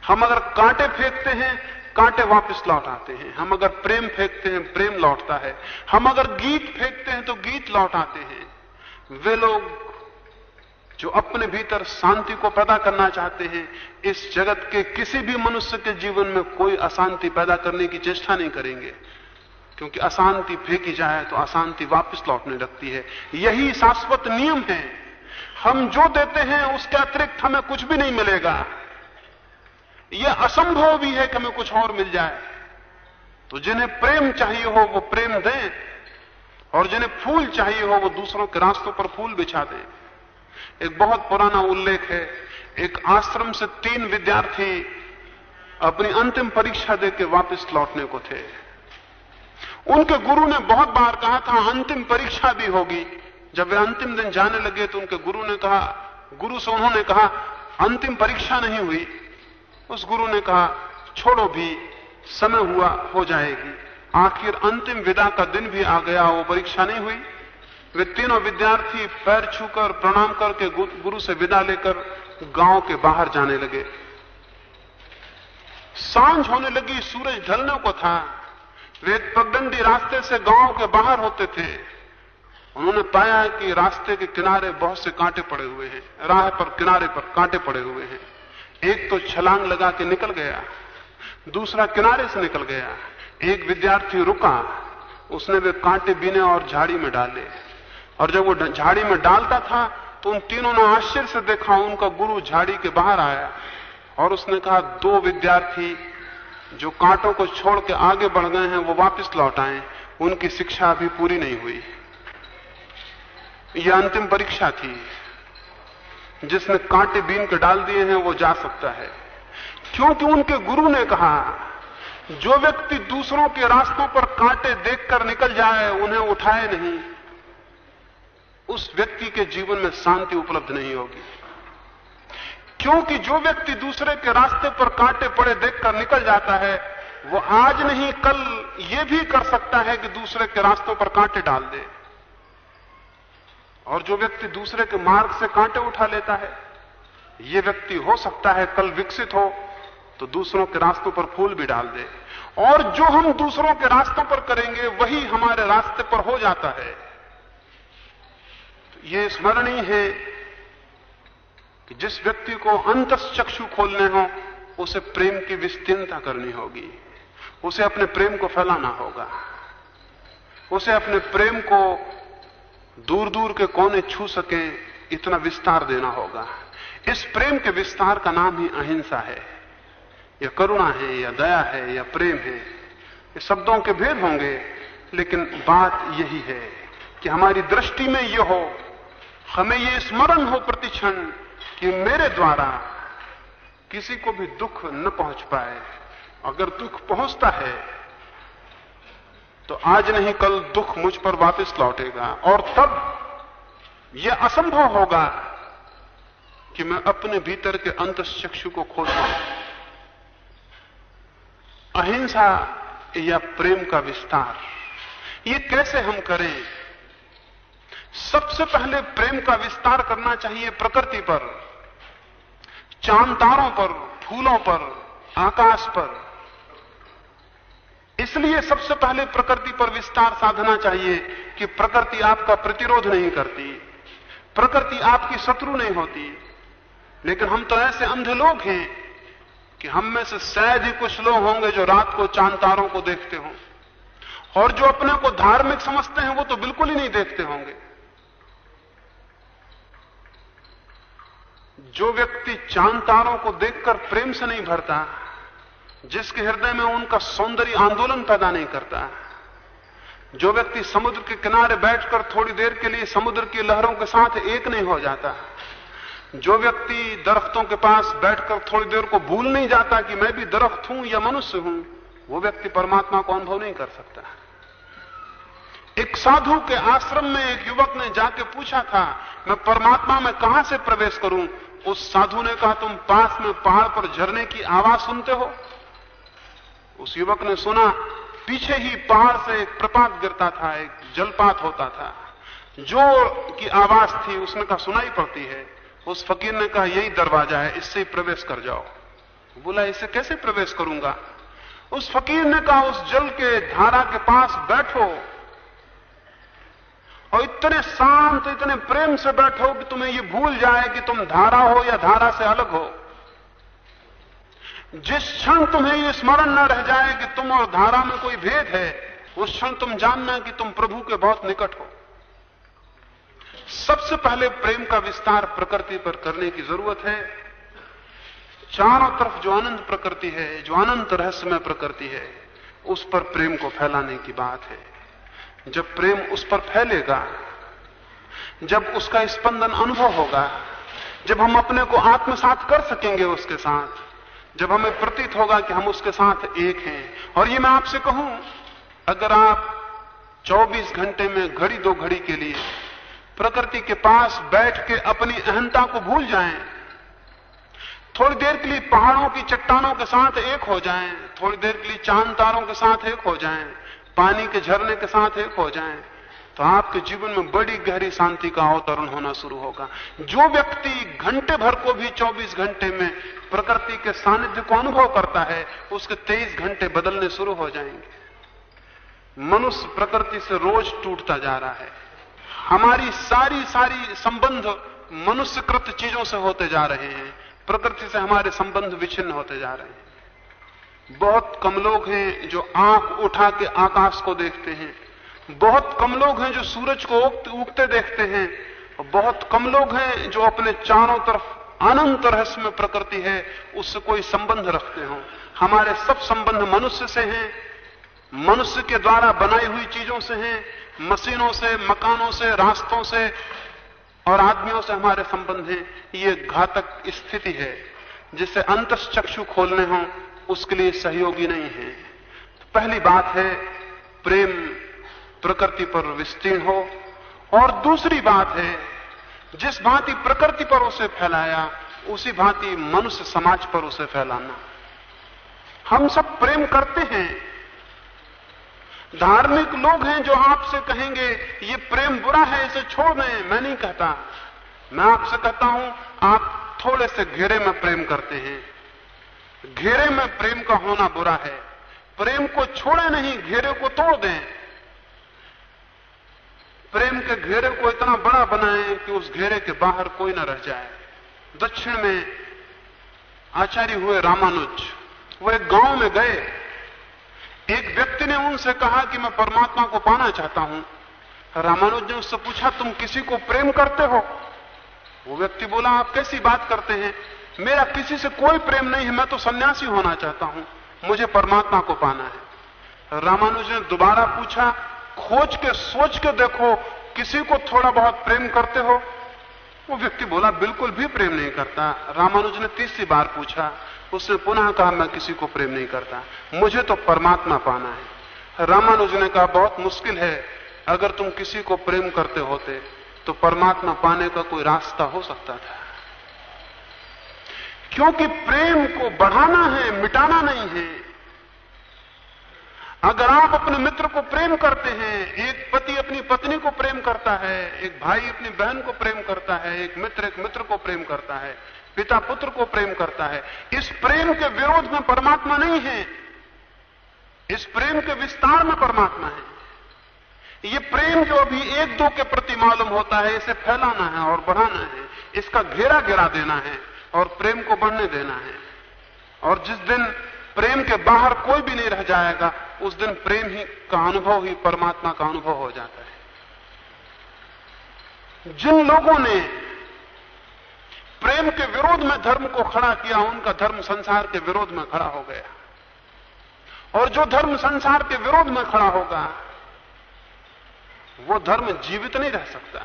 हम अगर कांटे फेंकते हैं, कांटे वापस लौट आते हैं। हम अगर प्रेम फेंकते हैं, प्रेम लौटता है। हम अगर गीत फेंकते हैं तो गीत लौट आते हैं। वे लोग जो अपने भीतर शांति को पैदा करना चाहते हैं, इस जगत के किसी भी मनुष्य के जीवन में कोई अशांति पैदा करने की चेष्टा नहीं करेंगे। क्योंकि अशांति फेंकी जाए तो अशांति वापस लौटने लगती है। यही शाश्वत नियम है। हम जो देते हैं, उसके अतिरिक्त हमें कुछ भी नहीं मिलेगा। यह असंभव भी है कि हमें कुछ और मिल जाए। तो जिन्हें प्रेम चाहिए हो, वो प्रेम दें, और जिन्हें फूल चाहिए हो, वो दूसरों के रास्तों पर फूल बिछा दें। एक बहुत पुराना उल्लेख है। एक आश्रम से तीन विद्यार्थी अपनी अंतिम परीक्षा देकर वापस लौटने को थे। उनके गुरु ने बहुत बार कहा था, अंतिम परीक्षा भी होगी। जब वे अंतिम दिन जाने लगे तो उनके गुरु ने कहा, गुरु से उन्होंने कहा, अंतिम परीक्षा नहीं हुई। उस गुरु ने कहा, छोड़ो भी, समय हुआ, हो जाएगी। आखिर अंतिम विदा का दिन भी आ गया, वो परीक्षा नहीं हुई। वे तीनों विद्यार्थी पैर छूकर प्रणाम करके गुरु से विदा लेकर गाँव के बाहर जाने लगे। साँझ होने लगी, सूरज ढलने को था। वे पगडंडी रास्ते से गाँव के बाहर होते थे। उन्होंने पाया कि रास्ते के किनारे बहुत से कांटे पड़े हुए हैं। राह पर, किनारे पर कांटे पड़े हुए हैं। एक तो छलांग लगा के निकल गया। दूसरा किनारे से निकल गया। एक विद्यार्थी रुका। उसने वे कांटे बीने और झाड़ी में डाले। और जब वो झाड़ी में डालता था तो उन तीनों ने आश्चर्य से देखा, उनका गुरु झाड़ी के बाहर आया। और उसने कहा, दो विद्यार्थी जो कांटों को छोड़ के आगे बढ़ गए हैं, वो वापस लौट आए उनकी शिक्षा अभी पूरी नहीं हुई। यह अंतिम परीक्षा थी। जिसने कांटे बीन के डाल दिए हैं, वो जा सकता है। क्योंकि उनके गुरु ने कहा, जो व्यक्ति दूसरों के रास्तों पर कांटे देखकर निकल जाए, उन्हें उठाए नहीं। उस व्यक्ति के जीवन में शांति उपलब्ध नहीं होगी। क्योंकि जो व्यक्ति दूसरे के रास्ते पर कांटे पड़े देखकर निकल जाता है, वो आज नहीं, कल ये भी कर सकता है कि दूसरे के रास्तों पर कांटे डाल दे। और जो व्यक्ति दूसरे के मार्ग से कांटे उठा लेता है, ये व्यक्ति हो सकता है कल विकसित हो तो दूसरों के रास्तों पर फूल भी डाल दे। और जो हम दूसरों के रास्तों पर करेंगे, वही हमारे रास्ते पर हो जाता है। तो ये स्मरणीय है जिस व्यक्ति को अंत चक्षु खोलने हो, उसे प्रेम की विस्तीर्णता करनी होगी। उसे अपने प्रेम को फैलाना होगा। उसे अपने प्रेम को दूर दूर के कोने छू सके, इतना विस्तार देना होगा। इस प्रेम के विस्तार का नाम ही अहिंसा है। या करुणा है या दया है या प्रेम है। ये शब्दों के भेद होंगे, लेकिन बात यही है कि हमारी दृष्टि में यह हो, हमें यह स्मरण हो प्रतिक्षण कि मेरे द्वारा किसी को भी दुख न पहुँच पाए। अगर दुख पहुँचता है तो आज नहीं, कल दुख मुझ पर वापस लौटेगा। और तब यह असंभव होगा कि मैं अपने भीतर के अंत चक्षु को खोल पाऊँ अहिंसा या प्रेम का विस्तार, ये कैसे हम करें? सबसे पहले प्रेम का विस्तार करना चाहिए प्रकृति पर। चाँद तारों पर, फूलों पर, आकाश पर। इसलिए सबसे पहले प्रकृति पर विस्तार साधना चाहिए कि प्रकृति आपका प्रतिरोध नहीं करती, प्रकृति आपकी शत्रु नहीं होती। लेकिन हम तो ऐसे अंधे लोग हैं कि हम में से शायद ही कुछ लोग होंगे जो रात को चाँद तारों को देखते हों। और जो अपने को धार्मिक समझते हैं, वो तो बिल्कुल ही नहीं देखते होंगे। जो व्यक्ति चाँद तारों को देखकर प्रेम से नहीं भरता, जिसके हृदय में उनका सौंदर्य आंदोलन पैदा नहीं करता, जो व्यक्ति समुद्र के किनारे बैठकर थोड़ी देर के लिए समुद्र की लहरों के साथ एक नहीं हो जाता, जो व्यक्ति दरख्तों के पास बैठकर थोड़ी देर को भूल नहीं जाता कि मैं भी दरख्त हूँ या मनुष्य हूँ, वो व्यक्ति परमात्मा को अनुभव नहीं कर सकता। एक साधु के आश्रम में एक युवक ने जाके पूछा था, मैं परमात्मा में कहाँ से प्रवेश करूँ? उस साधु ने कहा, तुम पास में पहाड़ पर झरने की आवाज़ सुनते हो? उस युवक ने सुना, पीछे ही पहाड़ से एक प्रपात गिरता था, एक जलपात होता था। जो की आवाज़ थी, उसने कहा, सुनाई पड़ती है। उस फकीर ने कहा, यही दरवाज़ा है, इससे ही प्रवेश कर जाओ। बोला, इसे कैसे प्रवेश करूँगा? उस फकीर ने कहा, उस जल के धारा के पास बैठो। और इतने शांत, इतने प्रेम से बैठो कि तुम्हें यह भूल जाए कि तुम धारा हो या धारा से अलग हो। जिस क्षण तुम्हें यह स्मरण न रह जाए कि तुम और धारा में कोई भेद है, उस क्षण तुम जानना कि तुम प्रभु के बहुत निकट हो। सबसे पहले प्रेम का विस्तार प्रकृति पर करने की ज़रूरत है। चारों तरफ़ जो अनंत प्रकृति है, जो अनंत रहस्यमय प्रकृति है, उस पर प्रेम को फैलाने की बात है। जब प्रेम उस पर फैलेगा, जब उसका स्पंदन अनुभव होगा, जब हम अपने को आत्मसात कर सकेंगे उसके साथ, जब हमें प्रतीत होगा कि हम उसके साथ एक हैं। और ये मैं आपसे कहूँ, अगर आप 24 घंटे में घड़ी दो घड़ी के लिए प्रकृति के पास बैठ के अपनी अहंता को भूल जाएँ, थोड़ी देर के लिए पहाड़ों की चट्टानों के साथ एक हो जाएँ, थोड़ी देर के लिए चाँद तारों के साथ एक हो जाएँ पानी के झरने के साथ एक हो जाएँ तो आपके जीवन में बड़ी गहरी शांति का अवतरण होना शुरू होगा। जो व्यक्ति घंटे भर को भी 24 घंटे में प्रकृति के सानिध्य को अनुभव करता है, उसके 23 घंटे बदलने शुरू हो जाएँगे। मनुष्य प्रकृति से रोज टूटता जा रहा है। हमारी सारी सारी संबंध मनुष्यकृत चीज़ों से होते जा रहे हैं। प्रकृति से हमारे संबंध विच्छिन्न होते जा रहे हैं। बहुत कम लोग हैं जो आँख उठा के आकाश को देखते हैं। बहुत कम लोग हैं जो सूरज को उगते देखते हैं। बहुत कम लोग हैं जो अपने चारों तरफ़ अनंत रहस्य प्रकृति है, उससे कोई संबंध रखते हो। हमारे सब संबंध मनुष्य से हैं, मनुष्य के द्वारा बनाई हुई चीज़ों से हैं, मशीनों से, मकानों से, रास्तों से और आदमियों से हमारे संबंध हैं। ये घातक स्थिति है, जिसे अंत चक्षु खोलने हो उसके लिए सहयोगी नहीं है। तो पहली बात है, प्रेम प्रकृति पर विस्तीर्ण हो। और दूसरी बात है, जिस भांति प्रकृति पर उसे फैलाया, उसी भांति मनुष्य समाज पर उसे फैलाना। हम सब प्रेम करते हैं। धार्मिक लोग हैं जो आपसे कहेंगे, ये प्रेम बुरा है, इसे छोड़ दें। मैं नहीं कहता। मैं आपसे कहता हूँ, आप थोड़े से घेरे में प्रेम करते हैं। घेरे में प्रेम का होना बुरा है। प्रेम को छोड़े नहीं, घेरे को तोड़ दें। प्रेम के घेरे को इतना बड़ा बनाएँ कि उस घेरे के बाहर कोई ना रह जाए। दक्षिण में आचार्य हुए रामानुज, वो एक गाँव में गए। एक व्यक्ति ने उनसे कहा कि मैं परमात्मा को पाना चाहता हूँ। रामानुज ने उससे पूछा, तुम किसी को प्रेम करते हो? वो व्यक्ति बोला, आप कैसी बात करते हैं? मेरा किसी से कोई प्रेम नहीं है, मैं तो सन्यासी होना चाहता हूँ। मुझे परमात्मा को पाना है। रामानुज ने दोबारा पूछा, खोज के, सोच के देखो, किसी को थोड़ा बहुत प्रेम करते हो? वो व्यक्ति बोला, बिल्कुल भी प्रेम नहीं करता। रामानुज ने तीसरी बार पूछा, उसने पुनः कहा, मैं किसी को प्रेम नहीं करता। मुझे तो परमात्मा पाना है। रामानुज ने कहा, बहुत मुश्किल है। अगर तुम किसी को प्रेम करते होते तो परमात्मा पाने का कोई रास्ता हो सकता था। क्योंकि प्रेम को बढ़ाना है, मिटाना नहीं है। अगर आप अपने मित्र को प्रेम करते हैं, एक पति अपनी पत्नी को प्रेम करता है, एक भाई अपनी बहन को प्रेम करता है, एक मित्र एक मित्र को प्रेम करता है, पिता पुत्र को प्रेम करता है, इस प्रेम के विरोध में परमात्मा नहीं है। इस प्रेम के विस्तार में परमात्मा है। ये प्रेम जो अभी एक दो के प्रति मालूम होता है, इसे फैलाना है और बढ़ाना है, इसका घेरा गिरा देना है। और प्रेम को बढ़ने देना है। और जिस दिन प्रेम के बाहर कोई भी नहीं रह जाएगा, उस दिन प्रेम ही का अनुभव ही परमात्मा का अनुभव हो जाता है। जिन लोगों ने प्रेम के विरोध में धर्म को खड़ा किया, उनका धर्म संसार के विरोध में खड़ा हो गया। और जो धर्म संसार के विरोध में खड़ा होगा, वो धर्म जीवित नहीं रह सकता।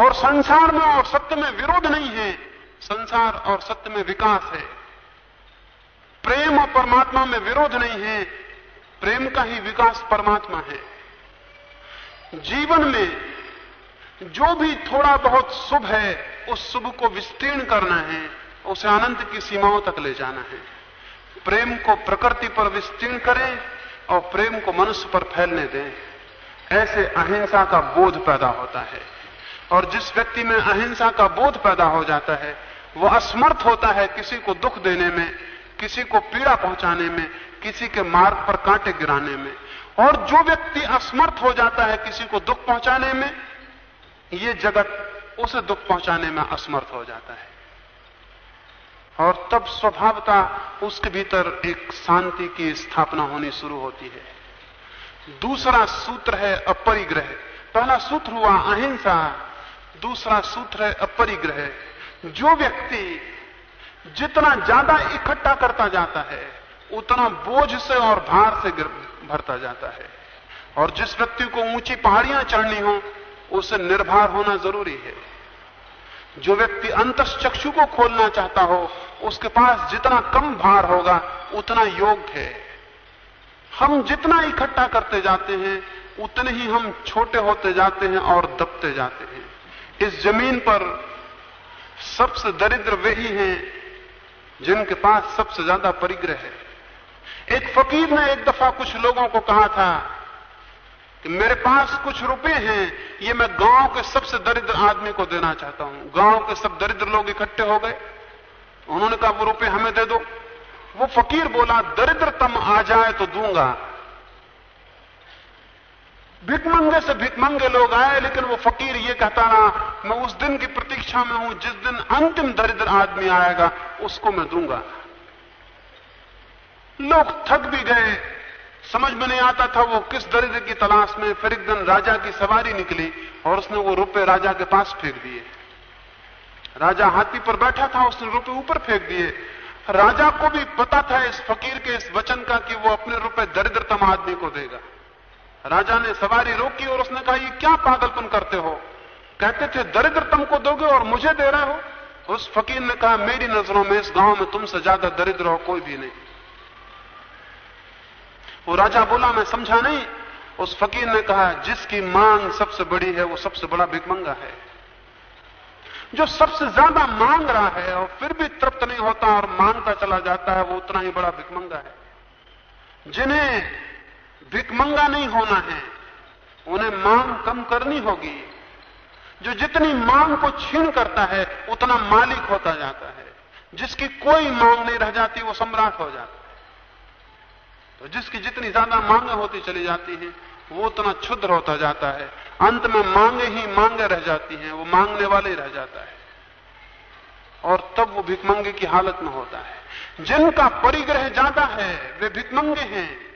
और संसार में और सत्य में विरोध नहीं है। संसार और सत्य में विकास है। प्रेम और परमात्मा में विरोध नहीं है। प्रेम का ही विकास परमात्मा है। जीवन में जो भी थोड़ा बहुत शुभ है, उस शुभ को विस्तीर्ण करना है। उसे अनंत की सीमाओं तक ले जाना है। प्रेम को प्रकृति पर विस्तीर्ण करें और प्रेम को मनुष्य पर फैलने दें। ऐसे अहिंसा का बोध पैदा होता है। और जिस व्यक्ति में अहिंसा का बोध पैदा हो जाता है, वह असमर्थ होता है किसी को दुख देने में, किसी को पीड़ा पहुँचाने में, किसी के मार्ग पर कांटे गिराने में। और जो व्यक्ति असमर्थ हो जाता है किसी को दुख पहुँचाने में, ये जगत उसे दुख पहुँचाने में असमर्थ हो जाता है। और तब स्वभावता उसके भीतर एक शांति की स्थापना होनी शुरू होती है। दूसरा सूत्र है अपरिग्रह। पहला सूत्र हुआ अहिंसा। दूसरा सूत्र है अपरिग्रह। जो व्यक्ति जितना ज़्यादा इकट्ठा करता जाता है, उतना बोझ से और भार से भरता जाता है। और जिस व्यक्ति को ऊँची पहाड़ियाँ चढ़नी हो, उसे निर्भर होना ज़रूरी है। जो व्यक्ति अंतश्चक्षु को खोलना चाहता हो, उसके पास जितना कम भार होगा, उतना योग्य है। हम जितना इकट्ठा करते जाते हैं, उतने ही हम छोटे होते जाते हैं और दबते जाते हैं। इस ज़मीन पर सबसे दरिद्र वही हैं जिनके पास सबसे ज़्यादा परिग्रह है। एक फकीर ने एक दफ़ा कुछ लोगों को कहा था कि मेरे पास कुछ रुपए हैं, ये मैं गाँव के सबसे दरिद्र आदमी को देना चाहता हूँ। गाँव के सब दरिद्र लोग इकट्ठे हो गए। उन्होंने कहा, वो रुपए हमें दे दो। वो फकीर बोला, दरिद्रतम आ जाए तो दूँगा। भिकमंगे से भिकमंगे लोग आए, लेकिन वो फकीर ये कहता रहा, मैं उस दिन की प्रतीक्षा में हूँ, जिस दिन अंतिम दरिद्र आदमी आएगा, उसको मैं दूँगा। लोग थक भी गए। समझ में नहीं आता था वो किस दरिद्र की तलाश में फिर एक दिन राजा की सवारी निकली और उसने वो रुपए राजा के पास फेंक दिए। राजा हाथी पर बैठा था, उसने रुपए ऊपर फेंक दिए। राजा को भी पता था इस फकीर के इस वचन का कि वो अपने रुपए दरिद्रतम आदमी को देगा। राजा ने सवारी रोकी और उसने कहा, ये क्या पागलपन करते हो? कहते थे, दरिद्र तुमको दोगे और मुझे दे रहे हो? उस फकीर ने कहा, मेरी नज़रों में इस गाँव में तुमसे ज़्यादा दरिद्र हो कोई भी नहीं। वो राजा बोला, मैं समझा नहीं। उस फकीर ने कहा, जिसकी मांग सबसे बड़ी है, वो सबसे बड़ा भिकमंगा है। जो सबसे ज़्यादा मांग रहा है, और फिर भी तृप्त नहीं होता और माँगता चला जाता है, वो उतना ही बड़ा भिकमंगा है। जिन्हें भिकमंगा नहीं होना है। उन्हें मांग कम करनी होगी। जो जितनी मांग को छीन करता है, उतना मालिक होता जाता है। जिसकी कोई मांग नहीं रह जाती, वो सम्राट हो जाता है। तो जिसकी जितनी ज़्यादा मांगे होती चली जाती हैं, वो उतना क्षुद्र होता जाता है। अंत में मांगे ही मांगे रह जाती हैं, वो मांगने वाले रह जाता है। और तब वो भिकमंगे की हालत में होता है। जिनका परिग्रह ज़्यादा है, वे भिकमंगे हैं।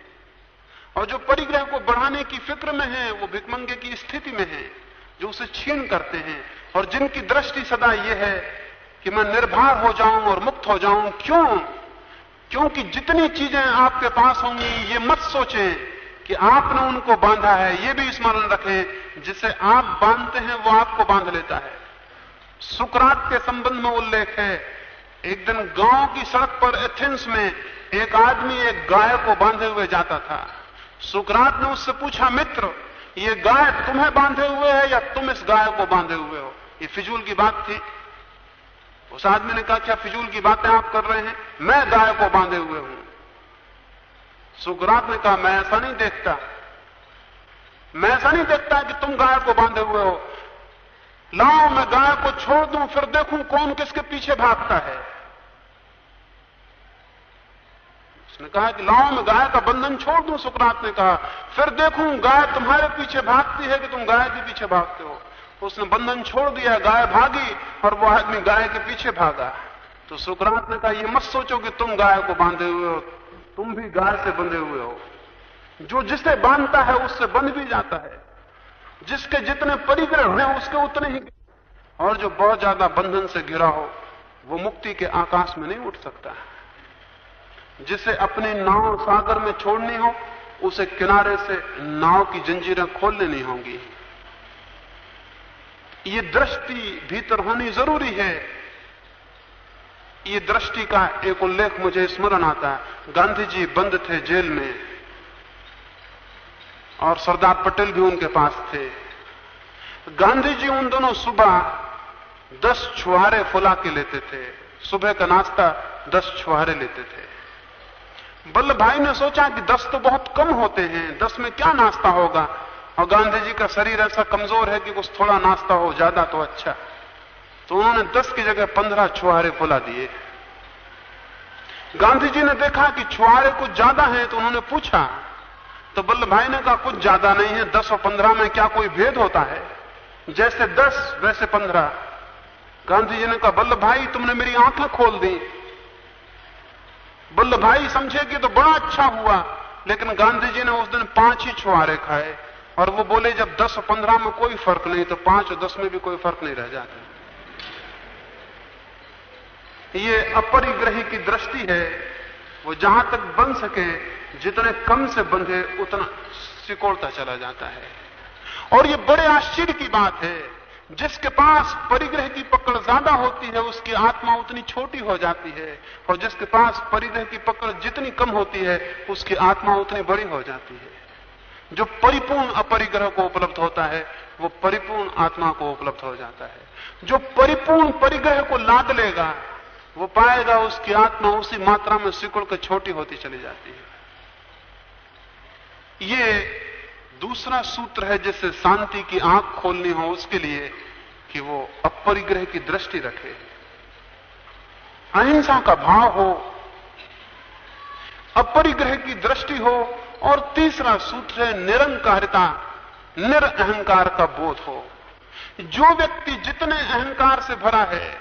और जो परिग्रह को बढ़ाने की फ़िक्र में है, वो भिकमंगे की स्थिति में है, जो उसे छीन करते हैं। और जिनकी दृष्टि सदा यह है कि मैं निर्भर हो जाऊँ और मुक्त हो जाऊँ, क्यों? क्योंकि जितनी चीज़ें आपके पास होंगी, ये मत सोचें कि आपने उनको बांधा है, ये भी स्मरण रखें, जिसे आप बांधते हैं, वो आपको बाँध लेता है। सुकरात के संबंध में उल्लेख है, एक दिन गाँव की सड़क पर एथेंस में एक आदमी एक गाय को बांधे हुए जाता था। सुकरात ने उससे पूछा, मित्र, ये गाय तुम्हें बांधे हुए है या तुम इस गाय को बांधे हुए हो? ये फिजूल की बात थी। उस आदमी ने कहा, क्या फिजूल की बातें आप कर रहे हैं? मैं गाय को बांधे हुए हूँ। सुकरात ने कहा, मैं ऐसा नहीं देखता। मैं ऐसा नहीं देखता कि तुम गाय को बांधे हुए हो। लाओ, मैं गाय को छोड़ दूँ, फिर देखूँ कौन किसके पीछे भागता है। उसने कहा कि लाओ, मैं गाय का बंधन छोड़ दूँ, सुकरात ने कहा। फिर देखूँ, गाय तुम्हारे पीछे भागती है कि तुम गाय के पीछे भागते हो? उसने बंधन छोड़ दिया, गाय भागी और वो आदमी गाय के पीछे भागा। तो सुकरात ने कहा, ये मत सोचो कि तुम गाय को बांधे हुए हो, तुम भी गाय से बंधे हुए हो। जो जिसे बांधता है, उससे बंध भी जाता है। जिसके जितने परिग्रह हैं, उसके उतने ही और जो बहुत ज़्यादा बंधन से घिरा हो, वो मुक्ति के आकाश में नहीं उठ सकता जिसे अपनी नाव सागर में छोड़नी हो, उसे किनारे से नाव की जंजीरें खोल लेनी होंगी। ये दृष्टि भीतर होनी ज़रूरी है। ये दृष्टि का एक उल्लेख मुझे स्मरण आता है। गांधी जी बंद थे जेल में, और सरदार पटेल भी उनके पास थे। गांधी जी उन दोनों सुबह दस छुहारे फुला के लेते थे। सुबह का नाश्ता दस छुहारे लेते थे। बल्लभ भाई ने सोचा कि दस तो बहुत कम होते हैं, दस में क्या नाश्ता होगा? और गांधी जी का शरीर ऐसा कमज़ोर है कि कुछ थोड़ा नाश्ता हो, ज़्यादा तो अच्छा। तो उन्होंने दस की जगह पंद्रह छुहारे फुला दिए। गांधी जी ने देखा कि छुहारे कुछ ज़्यादा हैं तो उन्होंने पूछा तो बल्लभ भाई ने कहा, कुछ ज़्यादा नहीं है, दस और पंद्रह में क्या कोई भेद होता है? जैसे दस, वैसे पंद्रह। गांधी जी ने कहा बल्लभ भाई तुमने मेरी आँखें खोल दी। बल्लभ भाई, समझे कि तो बड़ा अच्छा हुआ, लेकिन गांधी जी ने उस दिन पाँच ही छुआरे खाए और वो बोले, जब दस और पंद्रह में कोई फ़र्क नहीं तो पाँच और दस में भी कोई फ़र्क नहीं रह जाता। ये अपरिग्रही की दृष्टि है, वो जहाँ तक बन सके, जितने कम से बंधे, उतना सिकोड़ता चला जाता है। और ये बड़े आश्चर्य की बात है जिसके पास परिग्रह की पकड़ ज़्यादा होती है, उसकी आत्मा उतनी छोटी हो जाती है। और जिसके पास परिग्रह की पकड़ जितनी कम होती है, उसकी आत्मा उतनी बड़ी हो जाती है। जो परिपूर्ण अपरिग्रह को उपलब्ध होता है, वो परिपूर्ण आत्मा को उपलब्ध हो जाता है। जो परिपूर्ण परिग्रह को लाद लेगा, वो पाएगा उसकी आत्मा उसी मात्रा में सिकुड़ कर छोटी होती चली जाती है। ये दूसरा सूत्र है जिससे शांति की आँख खोलनी हो, उसके लिए कि वो अपरिग्रह की दृष्टि रखे। अहिंसा का भाव हो, अपरिग्रह की दृष्टि हो, और तीसरा सूत्र है निरंकारिता निरअहंकार का बोध हो। जो व्यक्ति जितने अहंकार से भरा है,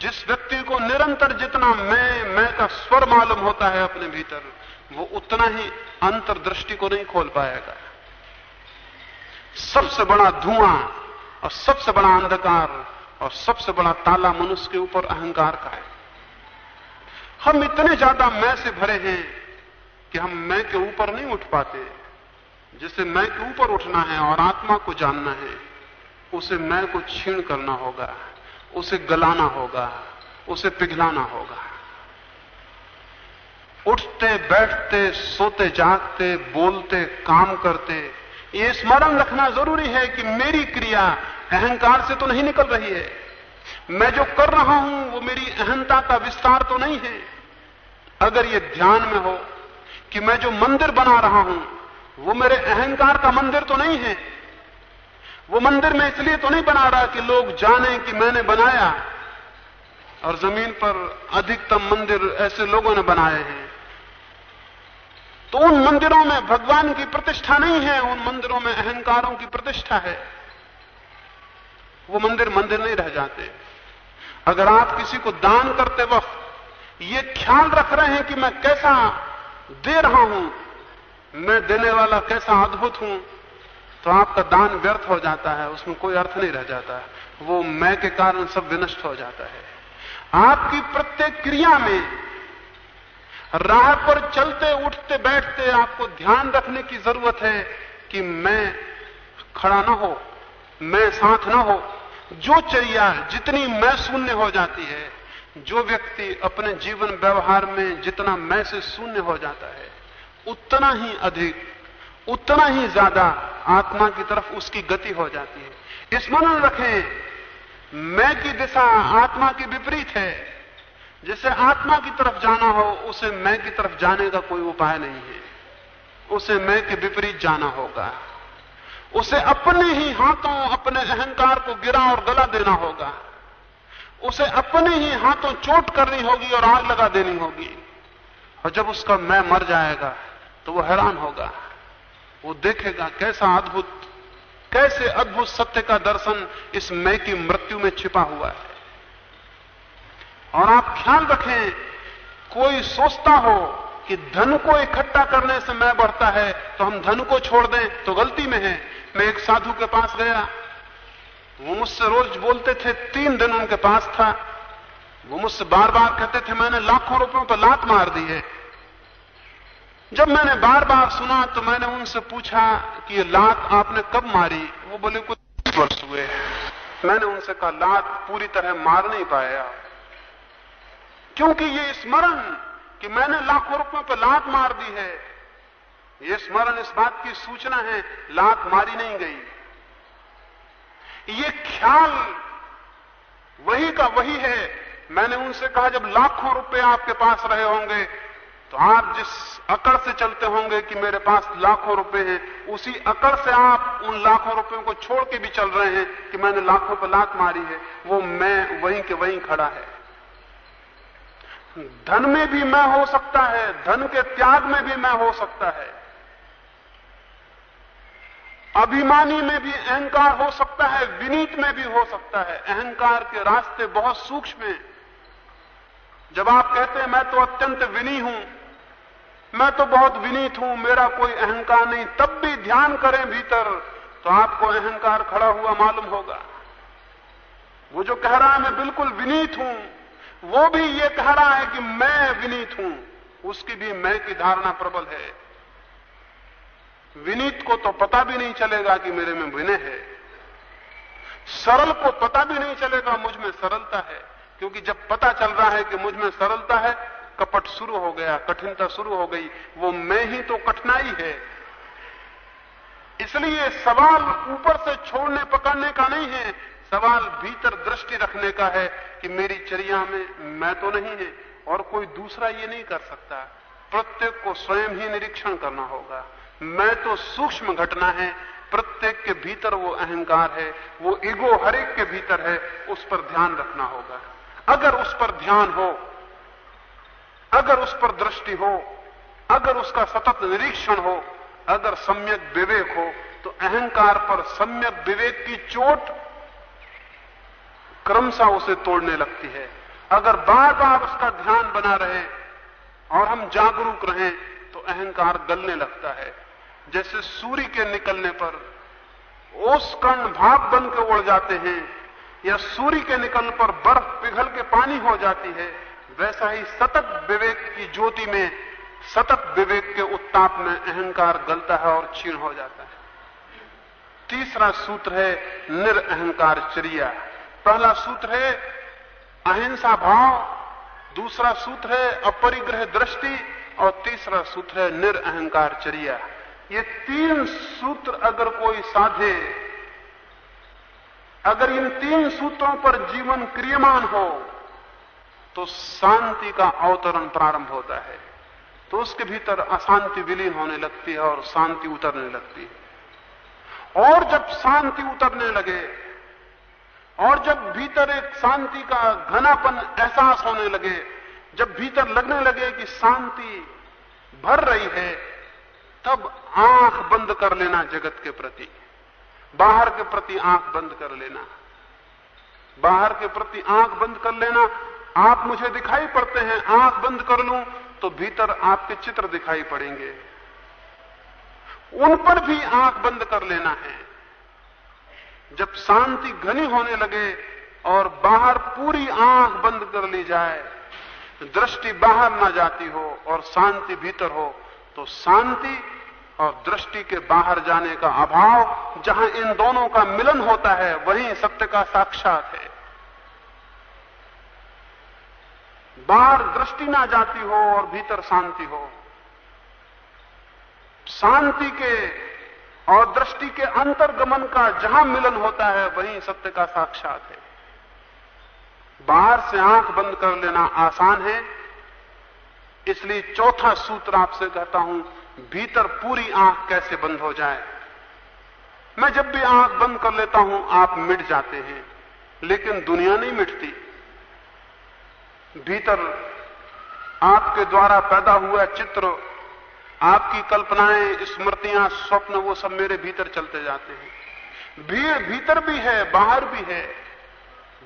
जिस व्यक्ति को निरंतर जितना मैं मैं का स्वर मालूम होता है अपने भीतर, वो उतना ही अंतर्दृष्टि को नहीं खोल पाएगा। सबसे बड़ा धुआँ और सबसे बड़ा अंधकार और सबसे बड़ा ताला मनुष्य के ऊपर अहंकार का है। हम इतने ज़्यादा मैं से भरे हैं कि हम मैं के ऊपर नहीं उठ पाते। जिसे मैं के ऊपर उठना है और आत्मा को जानना है, उसे मैं को छीण करना होगा, उसे गलाना होगा, उसे पिघलाना होगा। उठते, बैठते, सोते, जागते, बोलते, काम करते ये स्मरण रखना ज़रूरी है कि मेरी क्रिया अहंकार से तो नहीं निकल रही है। मैं जो कर रहा हूँ, वो मेरी अहंता का विस्तार तो नहीं है। अगर ये ध्यान में हो कि मैं जो मंदिर बना रहा हूँ, वो मेरे अहंकार का मंदिर तो नहीं है। वो मंदिर मैं इसलिए तो नहीं बना रहा कि लोग जाने कि मैंने बनाया। और ज़मीन पर अधिकतम मंदिर ऐसे लोगों ने बनाए हैं। तो उन मंदिरों में भगवान की प्रतिष्ठा नहीं है, उन मंदिरों में अहंकारों की प्रतिष्ठा है। वो मंदिर मंदिर नहीं रह जाते। अगर आप किसी को दान करते वक्त ये ख्याल रख रहे हैं कि मैं कैसा दे रहा हूँ, मैं देने वाला कैसा अद्भुत हूँ तो आपका दान व्यर्थ हो जाता है, उसमें कोई अर्थ नहीं रह जाता। वो मैं के कारण सब विनष्ट हो जाता है। आपकी प्रत्येक क्रिया में राह पर चलते, उठते, बैठते आपको ध्यान रखने की ज़रूरत है कि मैं खड़ा ना हो, मैं साथ ना हो। जो चर्या जितनी मैं शून्य हो जाती है, जो व्यक्ति अपने जीवन व्यवहार में जितना मैं से शून्य हो जाता है, उतना ही अधिक, उतना ही ज़्यादा आत्मा की तरफ़ उसकी गति हो जाती है। स्मरण रखें, मैं की दिशा आत्मा की विपरीत है। जिसे आत्मा की तरफ़ जाना हो, उसे मैं की तरफ़ जाने का कोई उपाय नहीं है। उसे मैं के विपरीत जाना होगा। उसे अपने ही हाथों, अपने अहंकार को गिरा और गला देना होगा। उसे अपने ही हाथों चोट करनी होगी और आग लगा देनी होगी। और जब उसका मैं मर जाएगा तो वो हैरान होगा। वो देखेगा कैसा अद्भुत, कैसे अद्भुत सत्य का दर्शन इस मैं की मृत्यु में छिपा हुआ है। और आप ख्याल रखें, कोई सोचता हो कि धन को इकट्ठा करने से मैं बढ़ता है तो हम धन को छोड़ दें तो गलती में है। मैं एक साधु के पास गया। वो मुझसे रोज बोलते थे, तीन दिन उनके पास था। वो मुझसे बार बार कहते थे, मैंने लाखों रुपयों पर लात मार दी है। जब मैंने बार बार सुना तो मैंने उनसे पूछा कि ये लात आपने कब मारी? वो बोले, कुछ वर्ष हुए मैंने उनसे कहा, लात पूरी तरह मार नहीं पाया। क्योंकि ये स्मरण कि मैंने लाखों रुपयों पर लात मार दी है, ये स्मरण इस बात की सूचना है, लात मारी नहीं गई। ये ख्याल वही का वही है, मैंने उनसे कहा, जब लाखों रुपए आपके पास रहे होंगे तो आप जिस अकड़ से चलते होंगे कि मेरे पास लाखों रुपए हैं, उसी अकड़ से आप उन लाखों रुपयों को छोड़ के भी चल रहे हैं कि मैंने लाखों पर लात मारी है, वो मैं वहीं के वहीं खड़ा है। धन में भी मैं हो सकता है, धन के त्याग में भी मैं हो सकता है। अभिमानी में भी अहंकार हो सकता है, विनीत में भी हो सकता है। अहंकार के रास्ते बहुत सूक्ष्म हैं। जब आप कहते हैं, मैं तो अत्यंत विनी हूँ, मैं तो बहुत विनीत हूँ, मेरा कोई अहंकार नहीं, तब भी ध्यान करें भीतर तो आपको अहंकार खड़ा हुआ मालूम होगा। वो जो कह रहा है, मैं बिल्कुल विनीत हूँ वो भी ये कह रहा है कि मैं विनीत हूँ। उसकी भी मैं की धारणा प्रबल है। विनीत को तो पता भी नहीं चलेगा कि मेरे में विनय है। सरल को पता भी नहीं चलेगा, मुझमें सरलता है। क्योंकि जब पता चल रहा है कि मुझमें सरलता है, कपट शुरू हो गया, कठिनता शुरू हो गई। वो मैं ही तो कठिनाई है। इसलिए सवाल ऊपर से छोड़ने, पकड़ने का नहीं है। सवाल भीतर दृष्टि रखने का है कि मेरी चर्या में मैं तो नहीं है और कोई दूसरा ये नहीं कर सकता। प्रत्येक को स्वयं ही निरीक्षण करना होगा। मैं तो सूक्ष्म घटना है, प्रत्येक के भीतर वो अहंकार है, वो ईगो हरेक के भीतर है, उस पर ध्यान रखना होगा। अगर उस पर ध्यान हो, अगर उस पर दृष्टि हो, अगर उसका सतत निरीक्षण हो, अगर सम्यक विवेक हो तो अहंकार पर सम्यक विवेक की चोट क्रमशः उसे तोड़ने लगती है। अगर बार बार उसका ध्यान बना रहे और हम जागरूक रहें तो अहंकार गलने लगता है। जैसे सूर्य के निकलने पर ओस कण भाप बन के उड़ जाते हैं, या सूर्य के निकलने पर बर्फ़ पिघल के पानी हो जाती है, वैसा ही सतत विवेक की ज्योति में, सतत विवेक के उत्ताप में अहंकार गलता है और क्षीण हो जाता है। तीसरा सूत्र है निरअहकार चर्या। पहला सूत्र है, अहिंसा भाव, दूसरा सूत्र है, अपरिग्रह दृष्टि, और तीसरा सूत्र है, निरअहकार चर्या। ये तीन सूत्र अगर कोई साधे, अगर इन तीन सूत्रों पर जीवन क्रियमान हो तो शांति का अवतरण प्रारंभ होता है। तो उसके भीतर अशांति विलीन होने लगती है और शांति उतरने लगती है। और जब शांति उतरने लगे और जब भीतर एक शांति का घनापन एहसास होने लगे, जब भीतर लगने लगे कि शांति भर रही है, तब आँख बंद कर लेना जगत के प्रति, बाहर के प्रति आँख बंद कर लेना। बाहर के प्रति आँख बंद कर लेना, आप मुझे दिखाई पड़ते हैं, आँख बंद कर लूँ तो भीतर आपके चित्र दिखाई पड़ेंगे। उन पर भी आँख बंद कर लेना है। जब शांति घनी होने लगे और बाहर पूरी आँख बंद कर ली जाए, दृष्टि बाहर ना जाती हो और शांति भीतर हो तो शांति और दृष्टि के बाहर जाने का अभाव, जहाँ इन दोनों का मिलन होता है, वहीं सत्य का साक्षात है। बाहर दृष्टि ना जाती हो और भीतर शांति हो। शांति के और दृष्टि के अंतर्गमन का जहाँ मिलन होता है, वहीं सत्य का साक्षात है। बाहर से आँख बंद कर लेना आसान है। इसलिए चौथा सूत्र आपसे कहता हूँ, भीतर पूरी आँख कैसे बंद हो जाए? मैं जब भी आँख बंद कर लेता हूँ, आप मिट जाते हैं, लेकिन दुनिया नहीं मिटती। भीतर आपके द्वारा पैदा हुआ चित्र आपकी कल्पनाएँ, स्मृतियाँ, स्वप्न, वो सब मेरे भीतर चलते जाते हैं। भीड़ भीतर भी है, बाहर भी है।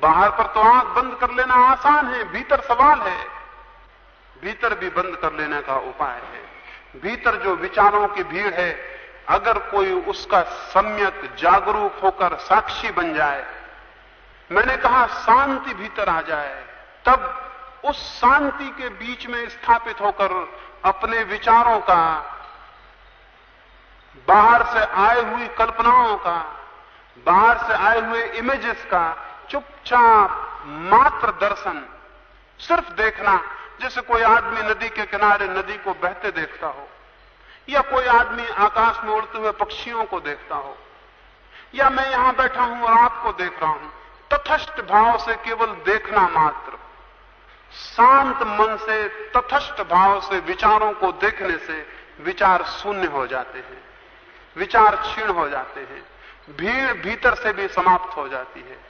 बाहर पर तो आँख बंद कर लेना आसान है, भीतर सवाल है। भीतर भी बंद कर लेने का उपाय है। भीतर जो विचारों की भीड़ है, अगर कोई उसका सम्यक, जागरूक होकर साक्षी बन जाए, मैंने कहा शांति भीतर आ जाए, तब उस शांति के बीच में स्थापित होकर अपने विचारों का, बाहर से आए हुई कल्पनाओं का, बाहर से आए हुए इमेजेस का चुपचाप मात्र दर्शन सिर्फ़ देखना, जैसे कोई आदमी नदी के किनारे नदी को बहते देखता हो, या कोई आदमी आकाश में उड़ते हुए पक्षियों को देखता हो, या मैं यहाँ बैठा हूँ और आपको देख रहा हूँ, तथस्थ भाव से केवल देखना मात्र। शांत मन से, तथस्थ भाव से, विचारों को देखने से विचार शून्य हो जाते हैं। विचार क्षीण हो जाते हैं। भीड़ भीतर से भी समाप्त हो जाती है।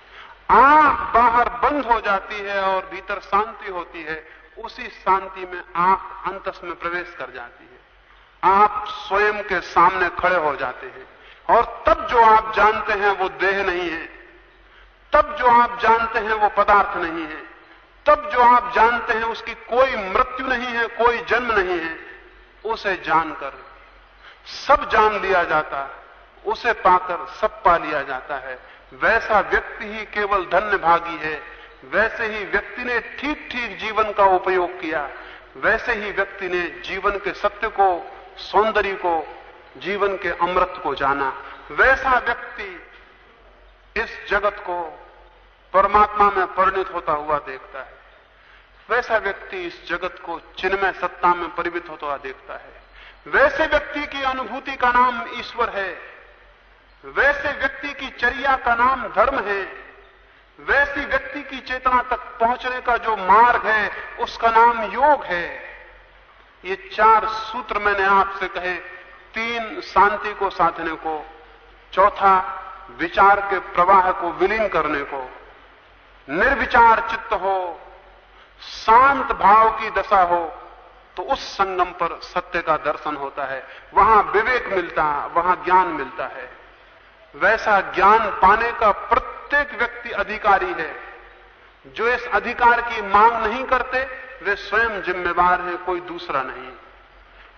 आँख बाहर बंद हो जाती है और भीतर शांति होती है। उसी शांति में आँख अंतस में प्रवेश कर जाती है। आप स्वयं के सामने खड़े हो जाते हैं। और तब जो आप जानते हैं वो देह नहीं है। तब जो आप जानते हैं वो पदार्थ नहीं है। तब जो आप जानते हैं उसकी कोई मृत्यु नहीं है, कोई जन्म नहीं है, उसे जानकर सब जान लिया जाता उसे पाकर सब पा लिया जाता है। वैसा व्यक्ति ही केवल धन्य भागी है, वैसे ही व्यक्ति ने ठीक ठीक जीवन का उपयोग किया, वैसे ही व्यक्ति ने जीवन के सत्य को, सौंदर्य को, जीवन के अमृत को जाना। वैसा व्यक्ति इस जगत को परमात्मा में परिणित होता हुआ देखता है। वैसा व्यक्ति इस जगत को चिन्मय सत्ता में परिमित होता हुआ देखता है। वैसे व्यक्ति की अनुभूति का नाम ईश्वर है। वैसे व्यक्ति की चर्या का नाम धर्म है। वैसी व्यक्ति की चेतना तक पहुँचने का जो मार्ग है, उसका नाम योग है। ये चार सूत्र मैंने आपसे कहे, तीन शांति को साधने को, चौथा विचार के प्रवाह को विलीन करने को निर्विचार चित्त हो, शांत भाव की दशा हो तो उस संगम पर सत्य का दर्शन होता है। वहाँ विवेक मिलता है वहाँ ज्ञान मिलता है। वैसा ज्ञान पाने का प्रत्येक व्यक्ति अधिकारी है। जो इस अधिकार की मांग नहीं करते, वे स्वयं जिम्मेवार हैं, कोई दूसरा नहीं।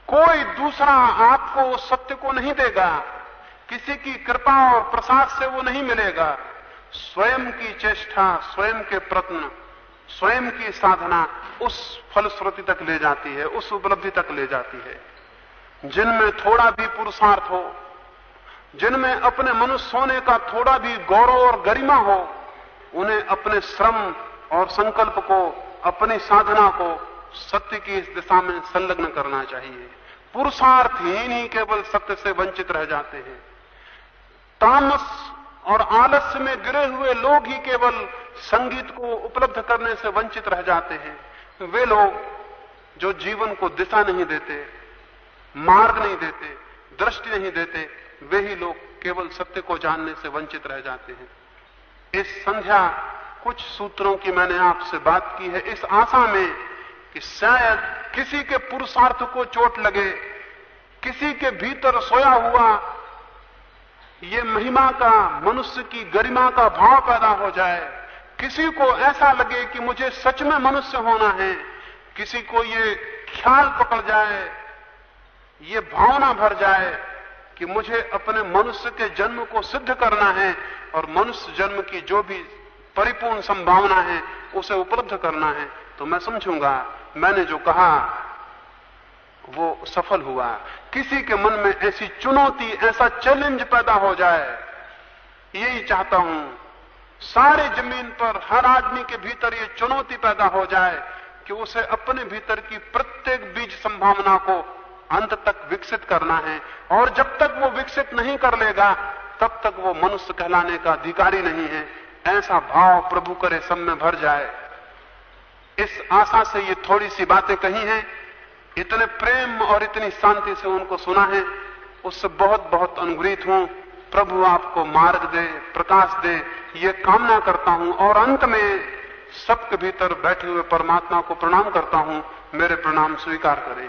कोई दूसरा आपको उस सत्य को नहीं देगा। किसी की कृपा और प्रसाद से वो नहीं मिलेगा। स्वयं की चेष्टा, स्वयं के प्रत्न, स्वयं की साधना उस फलश्रुति तक ले जाती है, उस उपलब्धि तक ले जाती है। जिनमें थोड़ा भी पुरुषार्थ हो, जिनमें अपने मनुष्य होने का थोड़ा भी गौरव और गरिमा हो, उन्हें अपने श्रम और संकल्प को, अपनी साधना को सत्य की इस दिशा में संलग्न करना चाहिए। पुरुषार्थहीन ही नहीं केवल सत्य से वंचित रह जाते हैं। तामस और आलस्य में गिरे हुए लोग ही केवल संगीत को उपलब्ध करने से वंचित रह जाते हैं। वे लोग जो जीवन को दिशा नहीं देते, मार्ग नहीं देते, दृष्टि नहीं देते, वे ही लोग केवल सत्य को जानने से वंचित रह जाते हैं। इस संध्या कुछ सूत्रों की मैंने आपसे बात की है। इस आशा में कि शायद किसी के पुरुषार्थ को चोट लगे, किसी के भीतर सोया हुआ ये महिमा का, मनुष्य की गरिमा का भाव पैदा हो जाए। किसी को ऐसा लगे कि मुझे सच में मनुष्य होना है। किसी को ये ख्याल पकड़ जाए, ये भावना भर जाए कि मुझे अपने मनुष्य के जन्म को सिद्ध करना है और मनुष्य जन्म की जो भी परिपूर्ण संभावना है, उसे उपलब्ध करना है। तो मैं समझूँगा, मैंने जो कहा वो सफल हुआ। किसी के मन में ऐसी चुनौती, ऐसा चैलेंज पैदा हो जाए, यही चाहता हूँ, सारे ज़मीन पर, हर आदमी के भीतर ये चुनौती पैदा हो जाए कि उसे अपने भीतर की प्रत्येक बीज संभावना को अंत तक विकसित करना है। और जब तक वो विकसित नहीं कर लेगा, तब तक वो मनुष्य कहलाने का अधिकारी नहीं है। ऐसा भाव प्रभु करे सब में भर जाए। इस आशा से ये थोड़ी सी बातें कही हैं। इतने प्रेम और इतनी शांति से उनको सुना है, उससे बहुत बहुत अनुग्रहित हूँ। प्रभु आपको मार्ग दे, प्रकाश दे, ये कामना करता हूँ और अंत में सबके भीतर बैठे हुए परमात्मा को प्रणाम करता हूँ। मेरे प्रणाम स्वीकार करें।